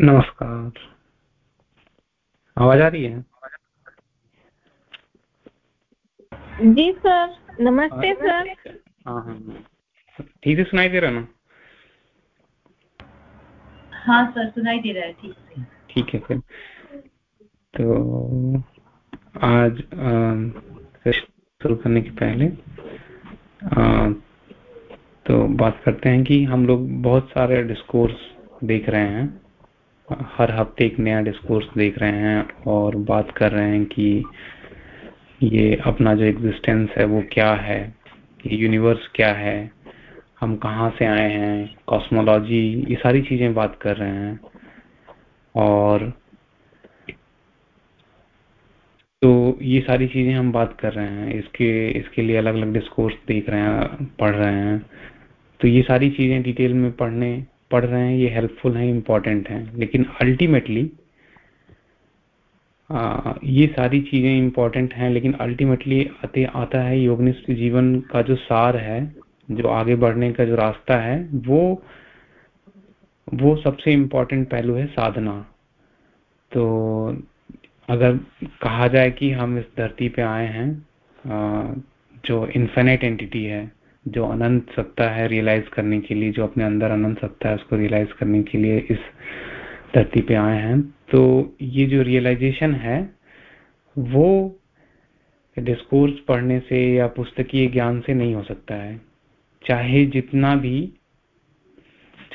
नमस्कार। आवाज़ आ रही है? जी सर नमस्ते सर। हाँ हाँ ठीक से सुनाई दे रहा ना? हाँ सर सुनाई दे रहा है ठीक से। ठीक है फिर। तो आज शुरू करने के पहले आ, तो बात करते हैं कि हम लोग बहुत सारे डिस्कोर्स देख रहे हैं। हर हफ़्ते एक नया डिस्कोर्स देख रहे हैं और बात कर रहे हैं कि ये अपना जो एग्जिस्टेंस है वो क्या है? ये यूनिवर्स क्या है? हम कहाँ से आए हैं? कॉस्मोलॉजी ये सारी चीज़ें बात कर रहे हैं। और तो ये सारी चीज़ें हम बात कर रहे हैं। इसके इसके लिए अलग अलग डिस्कोर्स देख रहे हैं, पढ़ रहे हैं। तो ये सारी चीज़ें डिटेल में पढ़ने पढ़ रहे हैं, ये हेल्पफुल है इम्पोर्टेंट है। लेकिन अल्टीमेटली ये सारी चीज़ें इम्पोर्टेंट हैं, लेकिन अल्टीमेटली आते, आता है योगनिष्ठ जीवन का जो सार है, जो आगे बढ़ने का जो रास्ता है, वो वो सबसे इम्पोर्टेंट पहलू है साधना। तो अगर कहा जाए कि हम इस धरती पे आए हैं जो इन्फेनेट एंटिटी है जो अनंत सत्ता है रियलाइज़ करने के लिए, जो अपने अंदर अनंत सत्ता है, उसको रियलाइज़ करने के लिए इस धरती पे आए हैं। तो ये जो रियलाइजेशन है, वो डिस्कोर्स पढ़ने से या पुस्तकीय ज्ञान से नहीं हो सकता है। चाहे जितना भी,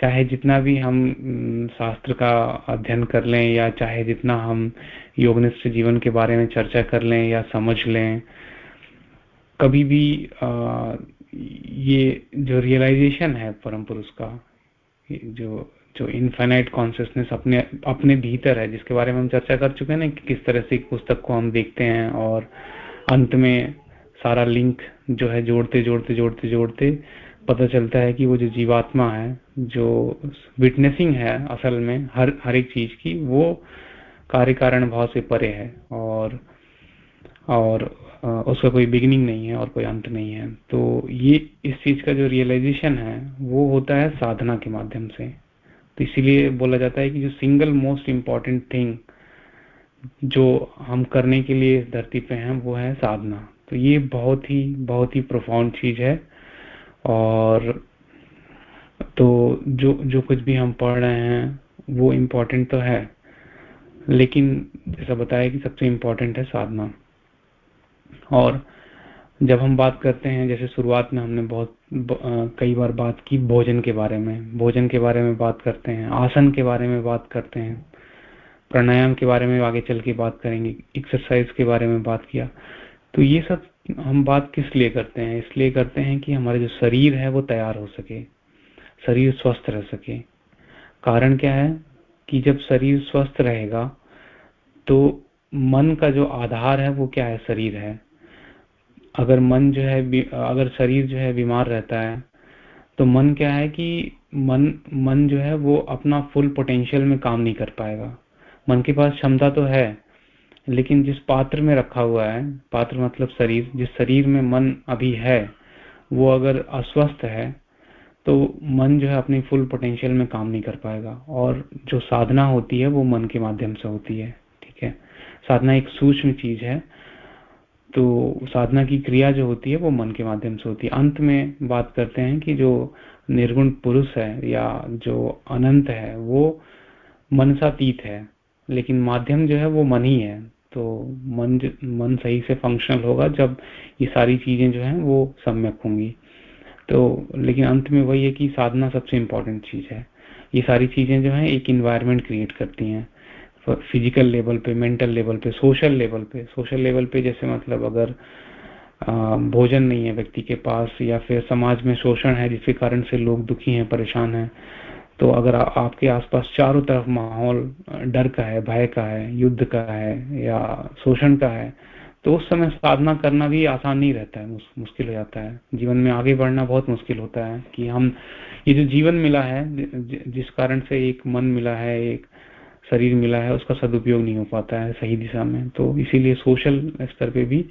चाहे जितना भी हम शास्त्र का अध्ययन कर लें या चाहे जितना हम योगनिष्ठ जीवन के बारे में चर्चा कर लें या समझ लें, कभी भी ये जो रियलाइजेशन है परम पुरुष का जो जो इनफाइनाइट कॉन्सियसनेस अपने अपने भीतर है, जिसके बारे में हम चर्चा कर चुके हैं ना कि किस तरह से पुस्तक को हम देखते हैं और अंत में सारा लिंक जो है जोड़ते जोड़ते जोड़ते जोड़ते पता चलता है कि वो जो जीवात्मा है, जो विटनेसिंग है असल में हर हर एक चीज़ की, वो कार्य कारण भाव से परे है और और उसका कोई बिगिनिंग नहीं है और कोई अंत नहीं है। तो ये इस चीज़ का जो रियलाइजेशन है, वो होता है साधना के माध्यम से। तो इसीलिए बोला जाता है कि जो सिंगल मोस्ट इंपॉर्टेंट थिंग जो हम करने के लिए इस धरती पे हैं, वो है साधना। तो ये बहुत ही बहुत ही प्रोफाउंड चीज़ है। और तो जो जो कुछ भी हम पढ़ रहे हैं, वो इम्पोर्टेंट तो है। लेकिन जैसा बताया कि सबसे इम्पोर्टेंट है साधना। और जब हम बात करते हैं जैसे शुरुआत में हमने बहुत ब, आ, कई बार बात की भोजन के बारे में। भोजन के बारे में बात करते हैं आसन के बारे में बात करते हैं प्राणायाम के बारे में आगे चल के बात करेंगे एक्सरसाइज के बारे में बात किया। तो ये सब हम बात किस लिए करते हैं? इसलिए करते हैं कि हमारा जो शरीर है वो तैयार हो सके शरीर स्वस्थ रह सके। कारण क्या है कि जब शरीर स्वस्थ रहेगा तो मन का जो आधार है वो क्या है? शरीर है। अगर मन जो है अगर शरीर जो है बीमार रहता है तो मन क्या है कि मन मन जो है वो अपना फुल पोटेंशियल में काम नहीं कर पाएगा। मन के पास क्षमता तो है, लेकिन जिस पात्र में रखा हुआ है, पात्र मतलब शरीर, जिस शरीर में मन अभी है, वो अगर अस्वस्थ है तो मन जो है अपनी फुल पोटेंशियल में काम नहीं कर पाएगा। और जो साधना होती है, वो मन के माध्यम से होती है, ठीक है? साधना एक सूक्ष्म चीज़ है तो साधना की क्रिया जो होती है, वो मन के माध्यम से होती है। अंत में बात करते हैं कि जो निर्गुण पुरुष है या जो अनंत है, वो मनसातीत है। लेकिन माध्यम जो है, वो मन ही है। तो मन मन सही से फंक्शनल होगा जब ये सारी चीज़ें जो हैं, वो सम्यक होंगी। तो लेकिन अंत में वही है कि साधना सबसे इम्पोर्टेंट चीज़ है। ये सारी चीज़ें जो है, एक इन्वायरमेंट क्रिएट करती हैं। फ़िज़िकल लेवल पे मेंटल लेवल पे सोशल लेवल पे। सोशल लेवल पे जैसे मतलब अगर भोजन नहीं है व्यक्ति के पास या फिर समाज में शोषण है जिसके कारण से लोग दुखी हैं परेशान हैं तो अगर आ, आपके आसपास चारों तरफ़ माहौल डर का है भय का है युद्ध का है या शोषण का है तो उस समय साधना करना भी आसान नहीं रहता है मुश, मुश्किल हो जाता है। जीवन में आगे बढ़ना बहुत मुश्किल होता है कि हम ये जो जीवन मिला है जिस कारण से एक मन मिला है एक शरीर मिला है, उसका सदुपयोग नहीं हो पाता है सही दिशा में। तो इसीलिए सोशल स्तर पे भी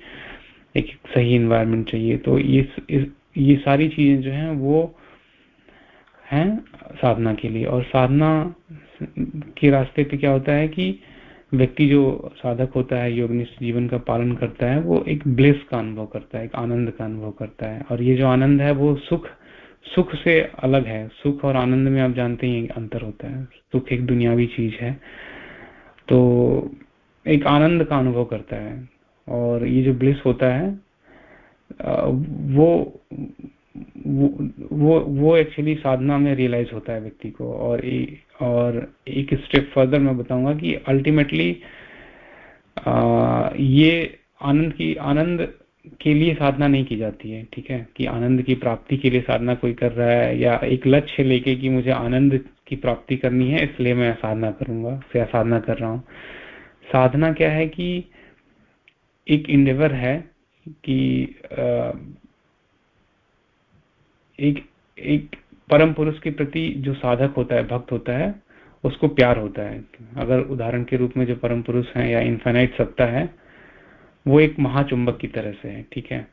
एक सही इन्वायरमेंट चाहिए। तो ये ये सारी चीज़ें जो हैं, वो हैं साधना के लिए। और साधना के रास्ते पे क्या होता है कि व्यक्ति जो साधक होता है, योगनिष्ठ जीवन का पालन करता है, वो एक ब्लेस का अनुभव करता है, एक आनंद का अनुभव करता है। और ये जो आनंद है, वो सुख सुख से अलग है। सुख और आनंद में आप जानते ही अंतर होता है। सुख एक दुनियावी चीज़ है। तो एक आनंद का अनुभव करता है। और ये जो ब्लिस होता है वो वो वो एक्चुअली साधना में रियलाइज़ होता है व्यक्ति को। और ए, और एक स्टेप फर्दर मैं बताऊँगा कि अल्टीमेटली ये आनंद की आनंद के लिए साधना नहीं की जाती है, ठीक है? कि आनंद की प्राप्ति के लिए साधना कोई कर रहा है या एक लक्ष्य लेके कि मुझे आनंद की प्राप्ति करनी है, इसलिए मैं साधना करूँगा या साधना कर रहा हूँ। साधना क्या है कि एक इंडेवर है कि एक एक परम पुरुष के प्रति जो साधक होता है, भक्त होता है, उसको प्यार होता है। अगर उदाहरण के रूप में जो परम पुरुष है या इन्फाइनाइट सत्ता है वो एक महाचुंबक की तरह से है, ठीक है?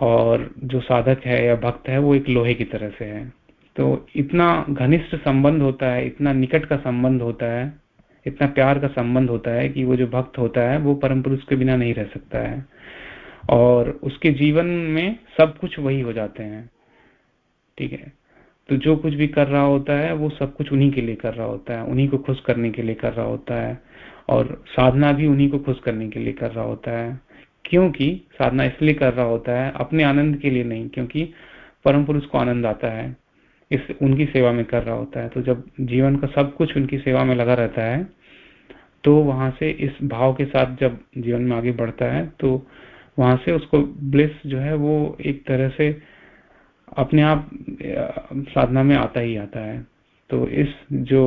और जो साधक है या भक्त है, वो एक लोहे की तरह से है। तो इतना घनिष्ठ संबंध होता है, इतना निकट का संबंध होता है, इतना प्यार का संबंध होता है कि वो जो भक्त होता है, वो परम पुरुष के बिना नहीं रह सकता है। और उसके जीवन में सब कुछ वही हो जाते हैं, ठीक है? तो जो कुछ भी कर रहा होता है, वो सब कुछ उन्हीं के लिए कर रहा होता है, उन्हीं को खुश करने के लिए कर रहा होता है। और साधना भी उन्हीं को खुश करने के लिए कर रहा होता है। क्योंकि साधना इसलिए कर रहा होता है, अपने आनंद के लिए नहीं, क्योंकि परम पुरुष को आनंद आता है, इस उनकी सेवा में कर रहा होता है। तो जब जीवन का सब कुछ उनकी सेवा में लगा रहता है तो वहाँ से इस भाव के साथ जब जीवन में आगे बढ़ता है तो वहाँ से उसको ब्लिस जो है वो एक तरह से अपने आप साधना में आता ही आता है। तो इस जो,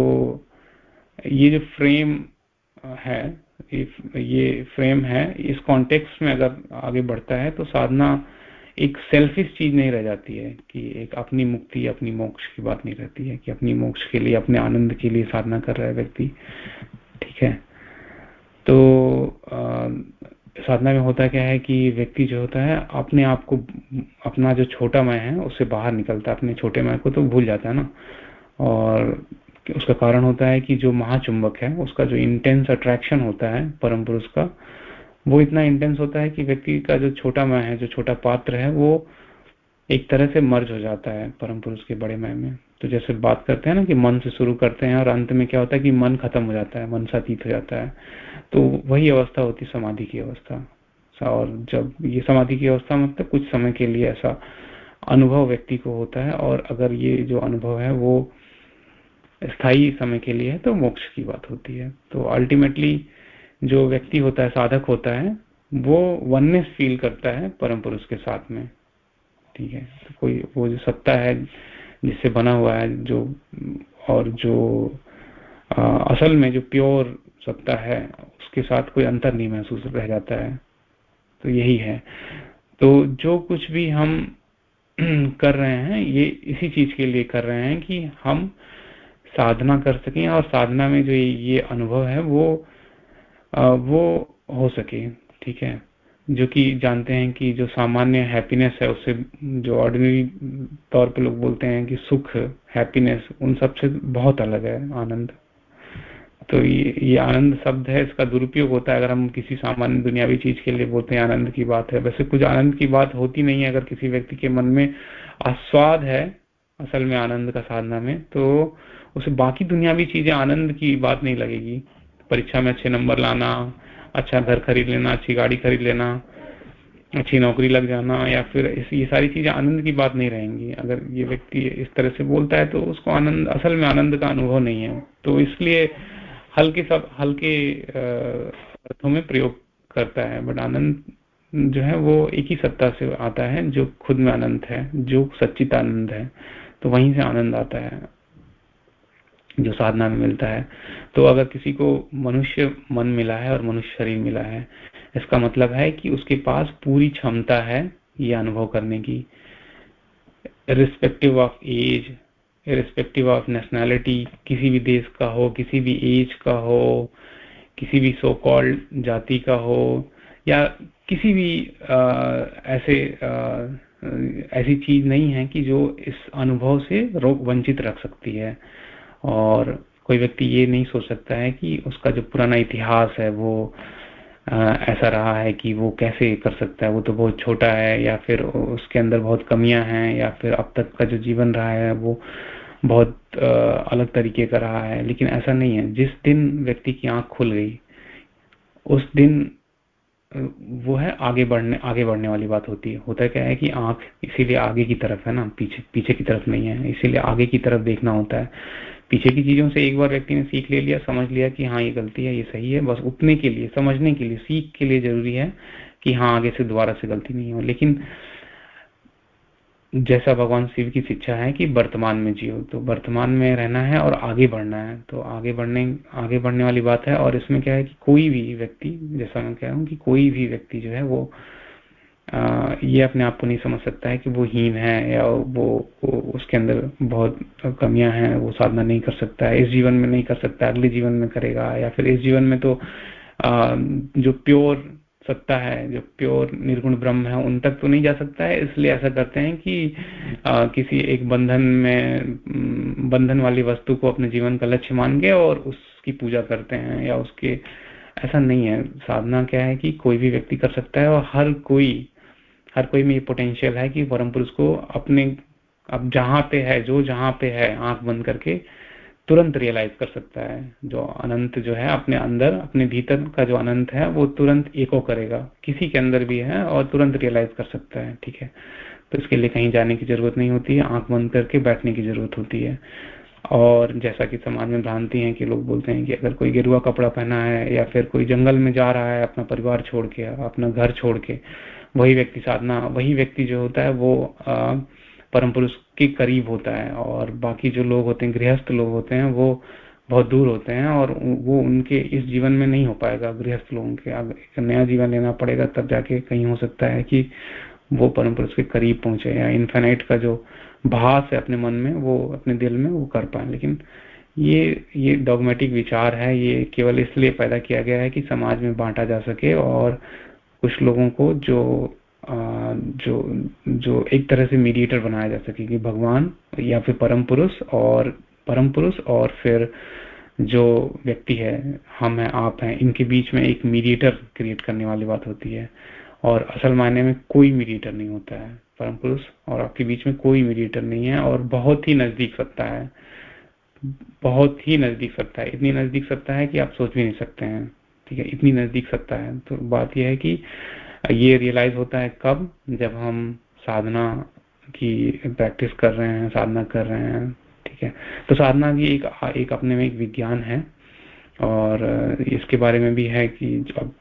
ये जो फ्रेम है ये फ्रेम है इस कॉन्टेक्स्ट में अगर आगे बढ़ता है तो साधना एक सेल्फिश चीज़ नहीं रह जाती है कि एक अपनी मुक्ति अपनी मोक्ष की बात नहीं रहती है कि अपनी मोक्ष के लिए अपने आनंद के लिए साधना कर रहा है व्यक्ति। ठीक है? तो आ, साधना में होता क्या है कि व्यक्ति जो होता है अपने आप को अपना जो छोटा मैं है उससे बाहर निकलता है अपने छोटे मैं को तो भूल जाता है ना? और उसका कारण होता है कि जो महाचुंबक है, उसका जो इंटेंस अट्रैक्शन होता है परम पुरुष का, वो इतना इंटेंस होता है कि व्यक्ति का जो छोटा मैं है, जो छोटा पात्र है, वो एक तरह से मर्ज हो जाता है परम पुरुष के बड़े मैं में। तो जैसे बात करते हैं ना कि मन से शुरू करते हैं और अंत में क्या होता है कि मन खत्म हो जाता है, मन सातीत हो जाता है। तो वही अवस्था होती समाधि की अवस्था। और जब ये समाधि की अवस्था मतलब कुछ समय के लिए ऐसा अनुभव व्यक्ति को होता है और अगर ये जो अनुभव है, वो स्थायी समय के लिए है तो मोक्ष की बात होती है। तो अल्टीमेटली जो व्यक्ति होता है साधक होता है वो वननेस फील करता है परम पुरुष के साथ में। ठीक है? तो कोई वो जो सत्ता है जिससे बना हुआ है जो और जो आ, असल में जो प्योर सत्ता है उसके साथ कोई अंतर नहीं महसूस रह जाता है। तो यही है। तो जो कुछ भी हम कर रहे हैं ये इसी चीज़ के लिए कर रहे हैं कि हम साधना कर सकें और साधना में जो ये अनुभव है वो वो हो सके, ठीक है? जो कि जानते हैं कि जो सामान्य हैप्पीनेस है, उससे जो ऑर्डिनरी तौर पे लोग बोलते हैं कि सुख हैप्पीनेस उन सबसे बहुत अलग है, आनंद। तो ये ये आनंद शब्द है, इसका दुरुपयोग होता है अगर हम किसी सामान्य दुनियावी चीज़ के लिए बोलते हैं, आनंद की बात है। वैसे कुछ आनंद की बात होती नहीं है अगर किसी व्यक्ति के मन में, आस्वाद है, असल में आनंद का साधना में तो उसे बाकी दुनियावी चीज़ें आनंद की बात नहीं लगेगी। परीक्षा में अच्छे नंबर लाना अच्छा घर खरीद लेना, अच्छी गाड़ी खरीद लेना, अच्छी नौकरी लग जाना, या फिर ये सारी चीज़ें आनंद की बात नहीं रहेंगी। अगर ये व्यक्ति इस तरह से बोलता है तो उसको आनंद, असल में आनंद का अनुभव नहीं है। तो इसलिए हल्के सब, हल्के अर्थों में प्रयोग करता है बट आनंद जो है वो एक ही सत्ता से आता है जो खुद में आनंद है, जो सच्चित आनंद है। तो वहीं से आनंद आता है। जो साधना में मिलता है। तो अगर किसी को मनुष्य मन मिला है और मनुष्य शरीर मिला है इसका मतलब है कि उसके पास पूरी क्षमता है ये अनुभव करने की। Respective of age respective of nationality किसी भी देश का हो किसी भी एज का हो किसी भी सो कॉल्ड जाति का हो या किसी भी आ, ऐसे आ, ऐसी चीज़ नहीं है कि जो इस अनुभव से रोक वंचित रख सकती है। और कोई व्यक्ति ये नहीं सोच सकता है कि उसका जो पुराना इतिहास है वो आ, ऐसा रहा है कि वो कैसे कर सकता है। वो तो बहुत छोटा है या फिर उसके अंदर बहुत कमियाँ हैं या फिर अब तक का जो जीवन रहा है वो बहुत आ, अलग तरीके का रहा है। लेकिन ऐसा नहीं है। जिस दिन व्यक्ति की आँख खुल गई उस दिन वो है आगे बढ़ने आगे बढ़ने वाली बात होती है। होता क्या है कि आँख इसीलिए आगे की तरफ़ है ना पीछे पीछे की तरफ़ नहीं है। इसीलिए आगे की तरफ़ देखना होता है। पीछे की चीज़ों से एक बार व्यक्ति ने सीख ले लिया, समझ लिया कि हाँ ये गलती है, ये सही है। बस उतने के लिए, समझने के लिए, सीख के लिए ज़रूरी है कि हाँ आगे से दोबारा से गलती नहीं हो। लेकिन जैसा भगवान शिव की शिक्षा है कि वर्तमान में जियो तो वर्तमान में रहना है और आगे बढ़ना है। तो आगे बढ़ने आगे बढ़ने वाली बात है और इसमें क्या है कि कोई भी व्यक्ति, जैसा मैं कह रहा हूँ कि कोई भी व्यक्ति जो है वो ये अपने आप को नहीं समझ सकता है कि वो हीन है या वो, वो उसके अंदर बहुत कमियाँ हैं वो साधना नहीं कर सकता है इस जीवन में नहीं कर सकता अगले जीवन में करेगा या फिर इस जीवन में तो आ, जो प्योर सत्ता है जो प्योर निर्गुण ब्रह्म है उन तक तो नहीं जा सकता है इसलिए ऐसा करते हैं कि आ, किसी एक बंधन में बंधन वाली वस्तु को अपने जीवन का लक्ष्य मान के और उसकी पूजा करते हैं या उसके ऐसा नहीं है। साधना क्या है कि कोई भी व्यक्ति कर सकता है और हर कोई हर कोई में ये पोटेंशियल है कि परम पुरुष को अपने, अब जहाँ पे है, जो जहाँ पे है, आँख बंद करके तुरंत रियलाइज़ कर सकता है। जो अनंत जो है, अपने अंदर, अपने भीतर का जो अनंत है, वो तुरंत एको करेगा। किसी के अंदर भी है और तुरंत रियलाइज़ कर सकता है, ठीक है? तो इसके लिए कहीं जाने की ज़रूरत नहीं होती है आँख बंद करके बैठने की ज़रूरत होती है। और जैसा कि समाज में भ्रांति है कि लोग बोलते हैं कि अगर कोई गिरुआ कपड़ा पहना है या फिर कोई जंगल में जा रहा है अपना परिवार छोड़ के, अपना घर छोड़ के वही व्यक्ति साधना, वही व्यक्ति जो होता है, वो परम पुरुष के करीब होता है और बाकी जो लोग होते हैं, गृहस्थ लोग होते हैं, वो बहुत दूर होते हैं और वो उनके इस जीवन में नहीं हो पाएगा, गृहस्थ लोगों के। अब एक नया जीवन लेना पड़ेगा, तब जाके कहीं हो सकता है कि वो परम पुरुष के करीब पहुँचे या इन्फेनाइट का जो भास है अपने मन में, वो अपने दिल में वो कर पाए। लेकिन ये ये डॉगमेटिक विचार है, ये केवल इसलिए पैदा किया गया है कि समाज में बांटा जा सके और कुछ लोगों को जो जो जो एक तरह से मीडिएटर बनाया जा सके कि भगवान या फिर परम पुरुष और, परम पुरुष और फिर जो व्यक्ति है, हम हैं, आप हैं, इनके बीच में एक मीडिएटर क्रिएट करने वाली बात होती है। और असल मायने में कोई मीडिएटर नहीं होता है, परम पुरुष, और आपके बीच में कोई मीडिएटर नहीं है, और बहुत ही नज़दीक सत्ता है। बहुत ही नज़दीक सत्ता है, इतनी नज़दीक सत्ता है कि आप सोच भी नहीं सकते हैं। ठीक है इतनी नज़दीक सत्ता है। तो बात यह है कि ये रियलाइज़ होता है कब जब हम साधना की प्रैक्टिस कर रहे हैं साधना कर रहे हैं ठीक है। तो साधना भी एक एक अपने में एक विज्ञान है और इसके बारे में भी है कि अब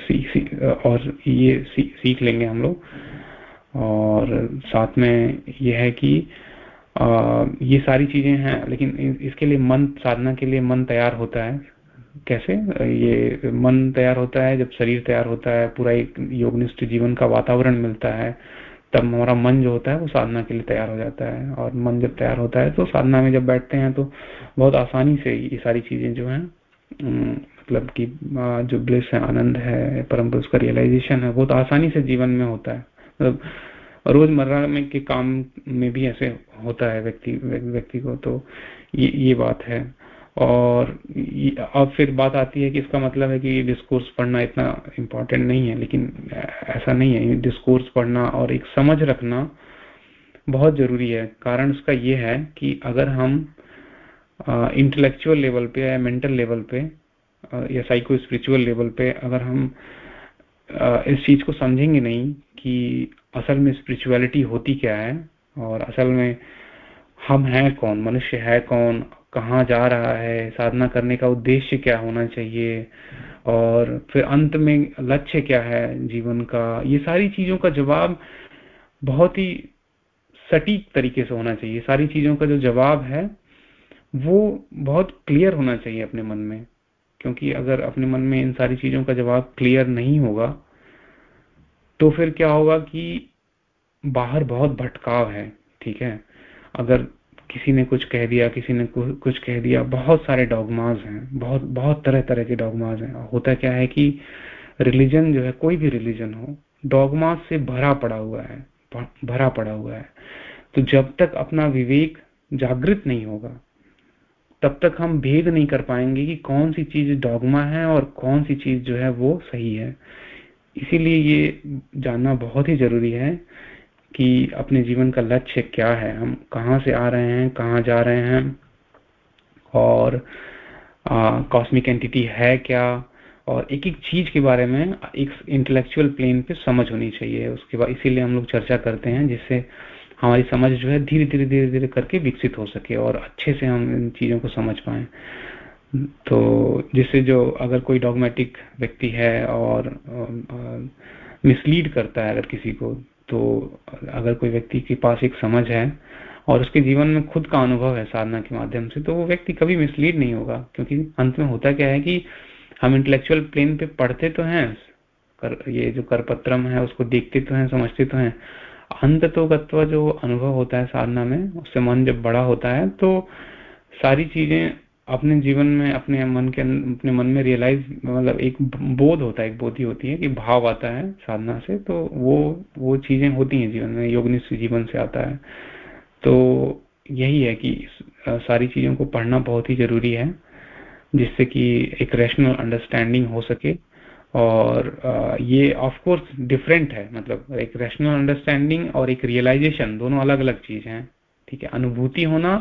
सीख सी, और ये सी, सीख लेंगे हम लोग। और साथ में ये है कि आ, ये सारी चीज़ें हैं लेकिन इसके लिए मन साधना के लिए मन तैयार होता है। कैसे? ये मन तैयार होता है, जब शरीर तैयार होता है, पूरा एक योगनिष्ठ जीवन का वातावरण मिलता है, तब हमारा मन जो होता है, वो साधना के लिए तैयार हो जाता है। और मन जब तैयार होता है तो साधना में जब बैठते हैं तो बहुत आसानी से ये सारी चीज़ें जो है मतलब कि जो ब्लिस है, आनंद है, परम पुरुष का रियलाइजेशन है, बहुत आसानी से जीवन में होता है। मतलब रोज़मर्रा में के काम में भी ऐसे होता है व्यक्ति व्यक्ति को तो ये ये बात है। और अब फिर बात आती है कि इसका मतलब है कि डिस्कोर्स पढ़ना इतना इम्पोर्टेंट नहीं है, लेकिन ऐसा नहीं है। डिस्कोर्स पढ़ना और एक समझ रखना बहुत ज़रूरी है। कारण उसका ये है कि अगर हम इंटेलेक्चुअल लेवल पे या मेंटल लेवल पे या साइको स्पिरिचुअल लेवल पे अगर हम इस चीज़ को समझेंगे नहीं कि असल में स्पिरिचुअलिटी होती क्या है और असल में हम हैं कौन, मनुष्य है कौन कहाँ जा रहा है, साधना करने का उद्देश्य क्या होना चाहिए और फिर अंत में लक्ष्य क्या है जीवन का? ये सारी चीज़ों का जवाब बहुत ही सटीक तरीके से होना चाहिए। सारी चीज़ों का जो जवाब है, वो बहुत क्लियर होना चाहिए अपने मन में। क्योंकि अगर अपने मन में इन सारी चीज़ों का जवाब क्लियर नहीं होगा तो फिर क्या होगा कि बाहर बहुत भटकाव है, ठीक है? अगर किसी ने कुछ कह दिया, किसी ने कुछ कह दिया, बहुत सारे डॉगमाज हैं, बहुत बहुत तरह तरह के डॉगमाज हैं। होता क्या है कि रिलीजन जो है, कोई भी रिलीजन हो डॉगमाज से भरा पड़ा हुआ है भरा पड़ा हुआ है। तो जब तक अपना विवेक जागृत नहीं होगा, तब तक हम भेद नहीं कर पाएँगे कि कौन सी चीज़ डॉगमा है और कौन सी चीज़ जो है वो सही है। इसीलिए ये जानना बहुत ही ज़रूरी है कि अपने जीवन का लक्ष्य क्या है? हम कहाँ से आ रहे हैं, कहाँ जा रहे हैं? और कॉस्मिक एंटिटी है क्या? और एक एक चीज़ के बारे में एक इंटेलेक्चुअल प्लेन पे समझ होनी चाहिए। उसके बाद इसीलिए हम लोग चर्चा करते हैं जिससे हमारी समझ जो है धीरे धीरे धीरे धीरे करके विकसित हो सके और अच्छे से हम इन चीज़ों को समझ पाए। तो जिससे जो अगर कोई डॉगमेटिक व्यक्ति है और मिसलीड करता है अगर किसी को तो अगर कोई व्यक्ति के पास एक समझ है और उसके जीवन में खुद का अनुभव है साधना के माध्यम से तो वो व्यक्ति कभी मिसलीड नहीं होगा। क्योंकि अंत में होता क्या है कि हम इंटेलेक्चुअल प्लेन पे पढ़ते तो हैं कर, ये जो करपत्रम है उसको देखते तो हैं समझते तो हैं। अंत तो जो अनुभव होता है साधना में उससे मन जब बड़ा होता है तो सारी चीज़ें अपने जीवन में, अपने मन के, अपने मन में रियलाइज़ मतलब एक बोध होता है, एक बोधी होती है कि भाव आता है साधना से तो वो वो चीज़ें होती हैं जीवन में, योगनिष्ठ जीवन से आता है। तो यही है कि सारी चीज़ों को पढ़ना बहुत ही ज़रूरी है, जिससे कि एक रैशनल अंडरस्टैंडिंग हो सके। और ये ऑफ़ कोर्स डिफरेंट है मतलब एक रैशनल अंडरस्टैंडिंग और एक रियलाइजेशन दोनों अलग अलग चीज़ है, ठीक है? अनुभूति होना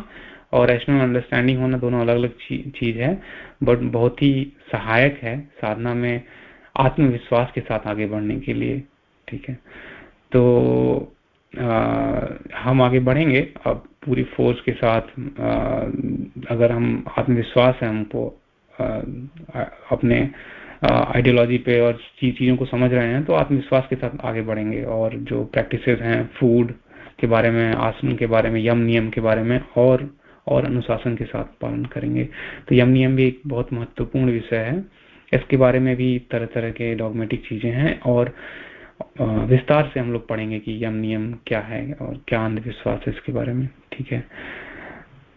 और रैशनल अंडरस्टैंडिंग होना दोनों अलग अलग चीज़ है बट बहुत ही सहायक है साधना में आत्मविश्वास के साथ आगे बढ़ने के लिए ठीक है? तो आ, हम आगे बढ़ेंगे अब पूरी फोर्स के साथ आ, अगर हम आत्मविश्वास है हमको आ, अपने आइडियोलॉजी पे और चीज़ों को समझ रहे हैं तो आत्मविश्वास के साथ आगे बढ़ेंगे और जो प्रैक्टिस हैं फ़ूड के बारे में आसन के बारे में यम नियम के बारे में और और अनुशासन के साथ पालन करेंगे। तो यम नियम भी एक बहुत महत्वपूर्ण विषय है। इसके बारे में भी तरह तरह के डॉगमेटिक चीज़ें हैं और विस्तार से हम लोग पढ़ेंगे कि यम नियम क्या है और क्या अंधविश्वास है इसके बारे में, ठीक है?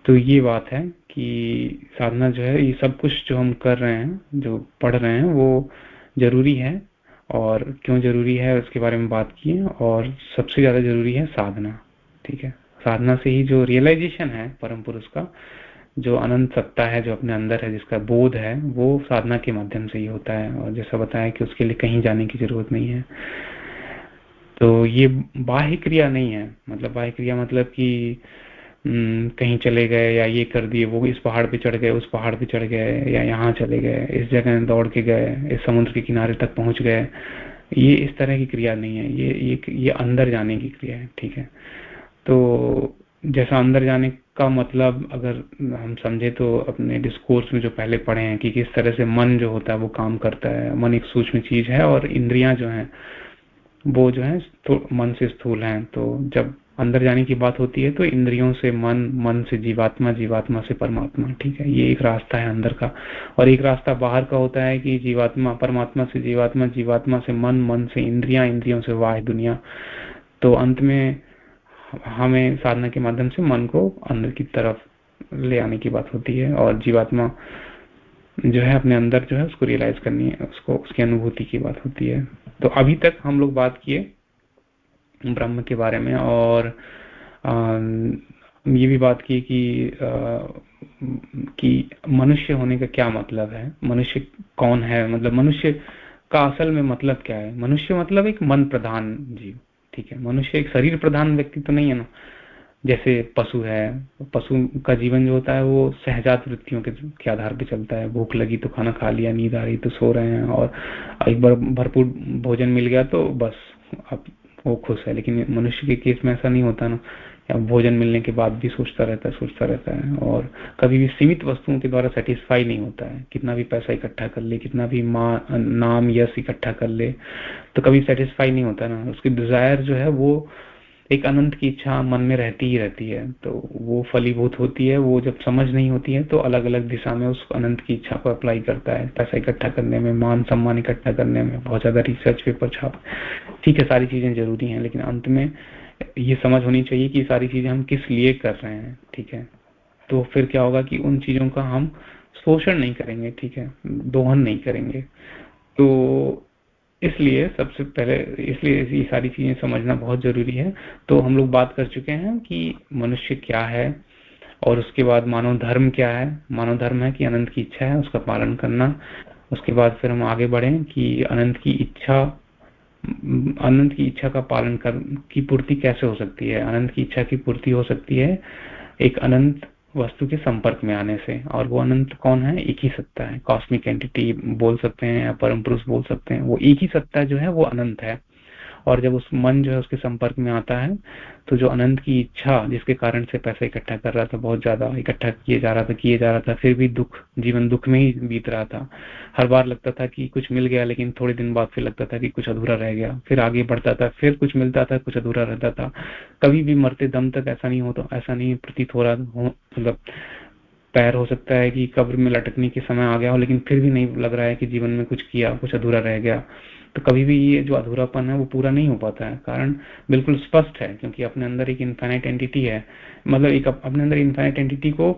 तो ये बात है कि साधना जो है, ये सब कुछ जो हम कर रहे हैं, जो पढ़ रहे हैं, वो ज़रूरी है और क्यों ज़रूरी है उसके बारे में बात की और सबसे ज़्यादा ज़रूरी है साधना, ठीक है? साधना से ही जो रियलाइजेशन है परम पुरुष का जो अनंत सत्ता है जो अपने अंदर है जिसका बोध है वो साधना के माध्यम से ही होता है। और जैसा बताया कि उसके लिए कहीं जाने की ज़रूरत नहीं है। तो ये बाह्य क्रिया नहीं है। मतलब बाह्य क्रिया मतलब कि हम्म, कहीं चले गए या ये कर दिए वो इस पहाड़ पे चढ़ गए उस पहाड़ पे चढ़ गए या यहाँ चले गए इस जगह दौड़ के गए इस समुद्र के किनारे तक पहुँच गए। ये इस तरह की क्रिया नहीं है। ये ये ये अंदर जाने की क्रिया है। ठीक है? तो जैसा अंदर जाने का मतलब अगर हम समझे तो अपने डिस्कोर्स में जो पहले पढ़े हैं कि किस तरह से मन जो होता है वो काम करता है, मन एक सूक्ष्म चीज़ है और इंद्रियाँ जो है, वो जो है मन से स्थूल हैं। तो जब अंदर जाने की बात होती है तो इंद्रियों से मन मन से जीवात्मा जीवात्मा से परमात्मा, ठीक है? ये एक रास्ता है अंदर का। और एक रास्ता बाहर का होता है कि जीवात्मा, परमात्मा से जीवात्मा जीवात्मा से मन मन से इंद्रिया, इंद्रियों से वाह दुनिया। तो अंत में हमें साधना के माध्यम से मन को अंदर की तरफ़ ले आने की बात होती है और जीवात्मा जो है अपने अंदर जो है उसको रियलाइज़ करनी है उसको उसकी अनुभूति की बात होती है। तो अभी तक हम लोग बात किए ब्रह्म के बारे में और आ, ये भी बात की कि आ, कि मनुष्य होने का क्या मतलब है? मनुष्य कौन है? मतलब मनुष्य का असल में मतलब क्या है? मनुष्य मतलब एक मन प्रधान जीव। ठीक है। मनुष्य एक शरीर प्रधान व्यक्ति तो नहीं है ना। जैसे पशु है पशु का जीवन जो होता है वो सहजात वृत्तियों के, के आधार पर चलता है। भूख लगी तो खाना खा लिया नींद आ रही तो सो रहे हैं और एक बार भरपूर भोजन मिल गया तो बस अब वो खुश है। लेकिन मनुष्य के केस में ऐसा नहीं होता ना। भोजन मिलने के बाद भी सोचता रहता है, सोचता रहता है और कभी भी सीमित वस्तुओं के द्वारा सेटिस्फाई नहीं होता है। कितना भी पैसा इकट्ठा कर ले, कितना भी नाम, यश इकट्ठा कर ले तो कभी सेटिस्फाई नहीं होता ना। उसकी डिज़ायर जो है, वो एक अनंत की इच्छा मन में रहती ही रहती है। तो वो फलीभूत होती है, वो जब समझ नहीं होती है तो अलग अलग दिशा में उस अनंत की इच्छा को अप्लाई करता है। पैसा इकट्ठा करने में, मान, सम्मान इकट्ठा करने में, बहुत ज़्यादा रिसर्च पेपर छाप, ठीक है, सारी चीज़ें ज़रूरी हैं, लेकिन अंत में ये समझ होनी चाहिए कि सारी चीज़ें हम किस लिए कर रहे हैं, ठीक है? तो फिर क्या होगा कि उन चीज़ों का हम शोषण नहीं करेंगे, ठीक है? दोहन नहीं करेंगे। तो इसलिए सबसे पहले, इसलिए ये सारी चीज़ें समझना बहुत ज़रूरी है। तो हम लोग बात कर चुके हैं कि मनुष्य क्या है और उसके बाद मानव धर्म क्या है। मानव धर्म है कि अनंत की इच्छा है, उसका पालन करना। उसके बाद फिर हम आगे बढ़े कि अनंत की इच्छा अनंत की इच्छा का पालन कर, की पूर्ति कैसे हो सकती है? अनंत की इच्छा की पूर्ति हो सकती है एक अनंत वस्तु के संपर्क में आने से। और वो अनंत कौन है? एक ही सत्ता है। कॉस्मिक एंटिटी बोल सकते हैं या परम पुरुष बोल सकते हैं। वो एक ही सत्ता जो है, वो अनंत है। और जब उस मन जो है उसके संपर्क में आता है तो जो अनंत की इच्छा जिसके कारण से पैसा इकट्ठा कर रहा था, बहुत ज़्यादा इकट्ठा किए जा रहा था, किए जा रहा था, फिर भी दुख, जीवन दुख में ही बीत रहा था। हर बार लगता था कि कुछ मिल गया, लेकिन थोड़े दिन बाद फिर लगता था कि कुछ अधूरा रह गया। फिर आगे बढ़ता था, फिर कुछ मिलता था, कुछ अधूरा रहता था। कभी भी मरते दम तक ऐसा नहीं होता ऐसा नहीं प्रतीत हो रहा मतलब पैर हो सकता है कि कब्र में लटकने के समय आ गया हो, लेकिन फिर भी नहीं लग रहा है कि जीवन में कुछ किया, कुछ अधूरा रह गया। तो कभी भी ये जो अधूरापन है वो पूरा नहीं हो पाता है। कारण बिल्कुल स्पष्ट है क्योंकि अपने अंदर एक इन्फाइनाइट एंटिटी है। मतलब एक अपने अंदर इन्फाइनाइट एंटिटी को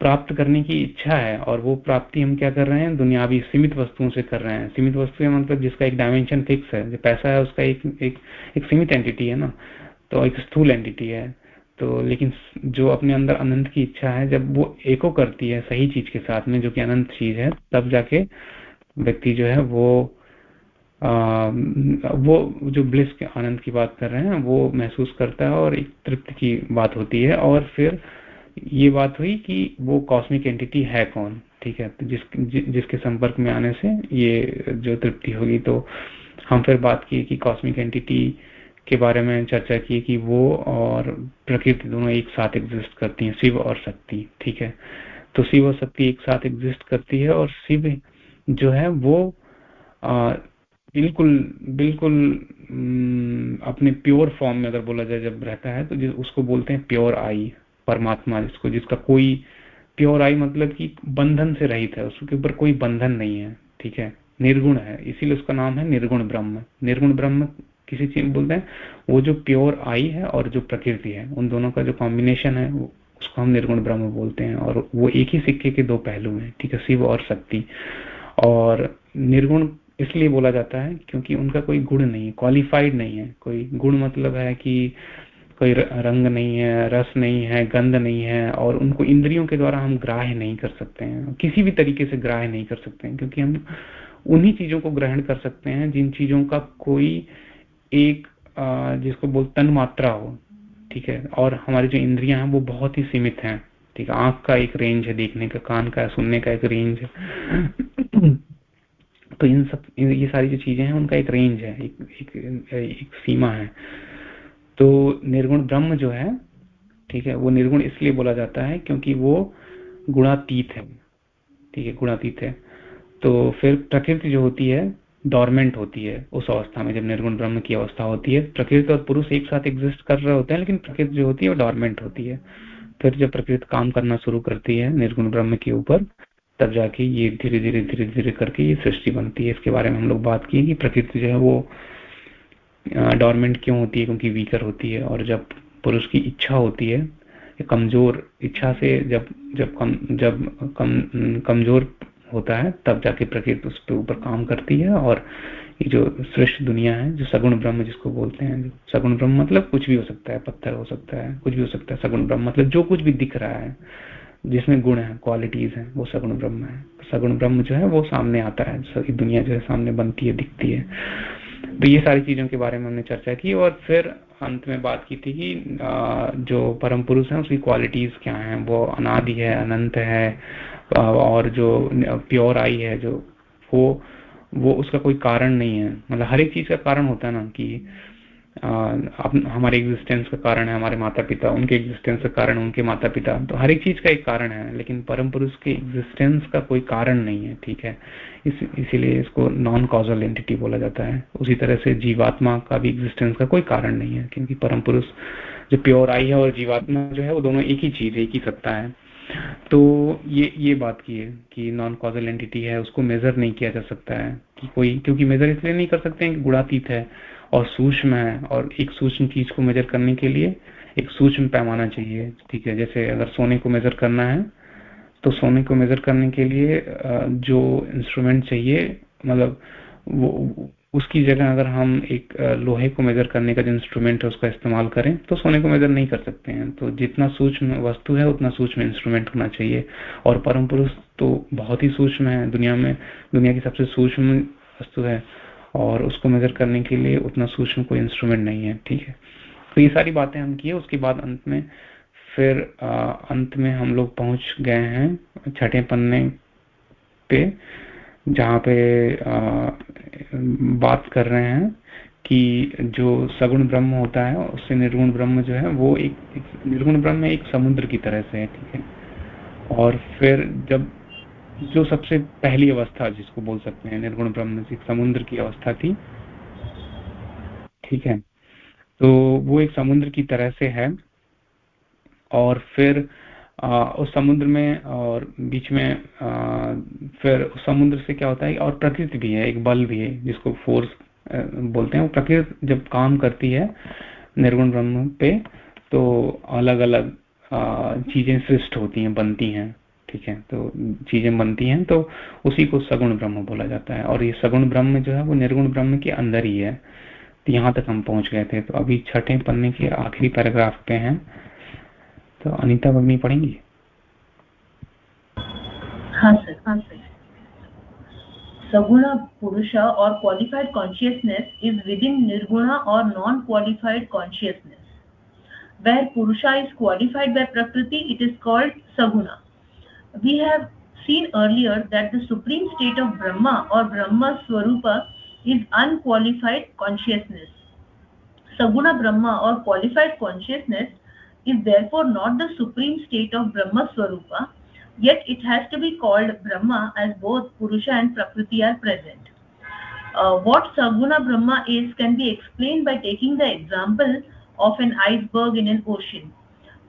प्राप्त करने की इच्छा है और वो प्राप्ति हम क्या कर रहे हैं? दुनियावी सीमित वस्तुओं से कर रहे हैं। सीमित वस्तुएँ मतलब जिसका एक डायमेंशन फिक्स है जो पैसा है उसका एक एक, एक सीमित एंटिटी है ना। तो एक स्थूल एंटिटी है। तो लेकिन जो अपने अंदर अनंत की इच्छा है जब वो एको करती है सही चीज़ के साथ में जो कि अनंत चीज़ है तब जाके व्यक्ति जो है वो वो जो ब्लिस के आनंद की बात कर रहे हैं वो महसूस करता है और एक तृप्ति की बात होती है। और फिर ये बात हुई कि वो कॉस्मिक एंटिटी है कौन ठीक है? तो जिस जि, जिसके संपर्क में आने से ये जो तृप्ति होगी तो हम फिर बात की कि कॉस्मिक एंटिटी के बारे में चर्चा की कि वो और प्रकृति दोनों एक साथ एग्जिस्ट करती हैं शिव और शक्ति ठीक है? तो शिव और शक्ति एक साथ एग्जिस्ट करती है और शिव जो है वो बिल्कुल बिल्कुल अपने प्योर फॉर्म में अगर बोला जाए, जब रहता है तो उसको बोलते हैं प्योर आई, परमात्मा जिसको, जिसका कोई प्योर आई मतलब कि बंधन से रहित है, उसके ऊपर कोई बंधन नहीं है, ठीक है? निर्गुण है, इसीलिए उसका नाम है निर्गुण ब्रह्म। निर्गुण ब्रह्म किसी चीज़ बोलते हैं, वो जो प्योर आई है और जो प्रकृति है, उन दोनों का जो कॉम्बिनेशन है उसको हम निर्गुण ब्रह्म बोलते हैं, और वो एक ही सिक्के के दो पहलू हैं, ठीक है? शिव और शक्ति। और निर्गुण इसलिए बोला जाता है क्योंकि उनका कोई गुण नहीं है क्वालिफाइड नहीं है। कोई गुण मतलब है कि कोई रंग नहीं है, रस नहीं है, गंध नहीं है और उनको इंद्रियों के द्वारा हम ग्राह्य नहीं कर सकते हैं, किसी भी तरीके से ग्राह्य नहीं कर सकते हैं, क्योंकि हम उन्हीं चीज़ों को ग्रहण कर सकते हैं जिन चीज़ों का कोई एक जिसको बोल तन मात्रा हो, ठीक है? और हमारी जो इंद्रियाँ हैं वो बहुत ही सीमित हैं, ठीक है? आँख का एक रेंज है, देखने का, कान का, सुनने का एक रेंज है। तो इन सब ये सारी जो चीज़ें हैं उनका एक रेंज है एक, एक, एक सीमा है। तो निर्गुण ब्रह्म जो है ठीक है वो निर्गुण इसलिए बोला जाता है क्योंकि वो गुणातीत है। ठीक है गुणातीत है। तो फिर प्रकृति जो होती है डॉर्मेंट होती है उस अवस्था में जब निर्गुण ब्रह्म की अवस्था होती है। प्रकृति और पुरुष एक साथ एग्जिस्ट कर रहे होते हैं लेकिन प्रकृति जो होती है वो डॉर्मेंट होती है। फिर जब प्रकृति काम करना शुरू करती है निर्गुण ब्रह्म के ऊपर तब जाके ये धीरे धीरे धीरे धीरे करके ये सृष्टि बनती है। इसके बारे में हम लोग बात की कि प्रकृति जो है वो डॉर्मेंट क्यों होती है? क्योंकि वीकर होती है और जब पुरुष की इच्छा होती है कमज़ोर इच्छा से जब जब कम जब कम, कमज़ोर होता है, तब जाके प्रकृति उस पर ऊपर काम करती है। और ये जो श्रेष्ठ दुनिया है, जो सगुण ब्रह्म जिसको बोलते हैं सगुण ब्रह्म मतलब कुछ भी हो सकता है, पत्थर हो सकता है, कुछ भी हो सकता है, सगुण ब्रह्म मतलब जो कुछ भी दिख रहा है जिसमें गुण है क्वालिटीज है, वो सगुण ब्रह्म है। सगुण ब्रह्म जो है, वो सामने आता है सभी दुनिया जो है सामने बनती है, दिखती है। तो ये सारी चीज़ों के बारे में हमने चर्चा की और फिर अंत में बात की थी कि जो परम पुरुष है, उसकी क्वालिटीज क्या है? वो अनादि है, अनंत है और जो प्योर आई है, जो वो वो उसका कोई कारण नहीं है। मतलब हर एक चीज़ का कारण होता है ना कि हमारे एग्जिस्टेंस का कारण है हमारे माता पिता उनके एग्जिस्टेंस का कारण उनके माता पिता तो हर एक चीज़ का एक कारण है लेकिन परम पुरुष के एग्जिस्टेंस का कोई कारण नहीं है ठीक है? इस, इसीलिए इसको नॉन कॉजल एंटिटी बोला जाता है। उसी तरह से जीवात्मा का भी एग्जिस्टेंस का कोई कारण नहीं है क्योंकि परम पुरुष जो प्योर आई है और जीवात्मा जो है वो दोनों एक ही चीज़ एक ही सत्ता है। तो ये ये बात की है कि नॉन कॉजल एंटिटी है उसको मेजर नहीं किया जा सकता है कि कोई क्योंकि मेजर इसलिए नहीं कर सकते हैं कि गुणातीत है और सूक्ष्म है और एक सूक्ष्म चीज़ को मेजर करने के लिए एक सूक्ष्म पैमाना चाहिए, ठीक है? जैसे अगर सोने को मेजर करना है तो सोने को मेजर करने के लिए जो इंस्ट्रूमेंट चाहिए मतलब वो, उसकी जगह अगर हम एक लोहे को मेजर करने का जो इंस्ट्रूमेंट है, उसका इस्तेमाल करें तो सोने को मेजर नहीं कर सकते हैं। तो जितना सूक्ष्म वस्तु है, उतना सूक्ष्म इंस्ट्रूमेंट होना चाहिए। और परम पुरुष तो बहुत ही सूक्ष्म है। दुनिया में, दुनिया की सबसे सूक्ष्म वस्तु है। और उसको मेजर करने के लिए उतना सूक्ष्म कोई इंस्ट्रूमेंट नहीं है ठीक है? तो ये सारी बातें हम किए उसके बाद अंत में फिर आ, अंत में हम लोग पहुँच गए हैं छठे पन्ने पे जहाँ पे आ, बात कर रहे हैं कि जो सगुण ब्रह्म होता है उससे निर्गुण ब्रह्म जो है वो एक, एक निर्गुण ब्रह्म एक समुद्र की तरह से है ठीक है? और फिर जब जो सबसे पहली अवस्था जिसको बोल सकते हैं निर्गुण ब्रह्म एक समुद्र की अवस्था थी। ठीक है? तो वो एक समुद्र की तरह से है और फिर आ, उस समुद्र में और बीच में आ, फिर उस समुद्र से क्या होता है और प्रकृति भी है एक बल भी है जिसको फोर्स बोलते हैं। वो प्रकृति जब काम करती है निर्गुण ब्रह्म पे तो अलग अलग चीज़ें सृष्ट होती हैं बनती हैं। ठीक है तो चीज़ें बनती हैं तो उसी को सगुण ब्रह्म बोला जाता है। और ये सगुण ब्रह्म जो है, वो निर्गुण ब्रह्म के अंदर ही है। तो यहाँ तक हम पहुँच गए थे तो अभी छठे पन्ने के आखिरी पैराग्राफ पे हैं। तो अनिता भग्नि पढ़ेंगे? हाँ सर। हाँ सर। सगुण पुरुष और qualified consciousness is within निर्गुण और non qualified consciousness where purusha is qualified by prakriti it is called saguna. We have seen earlier that the supreme state of brahma or brahma swarupa is unqualified consciousness saguna brahma or qualified consciousness is therefore not the supreme state of Brahma Swarupa, yet it has to be called Brahma as both Purusha and Prakriti are present. Uh, what Saguna Brahma is can be explained by taking the example of an iceberg in an ocean.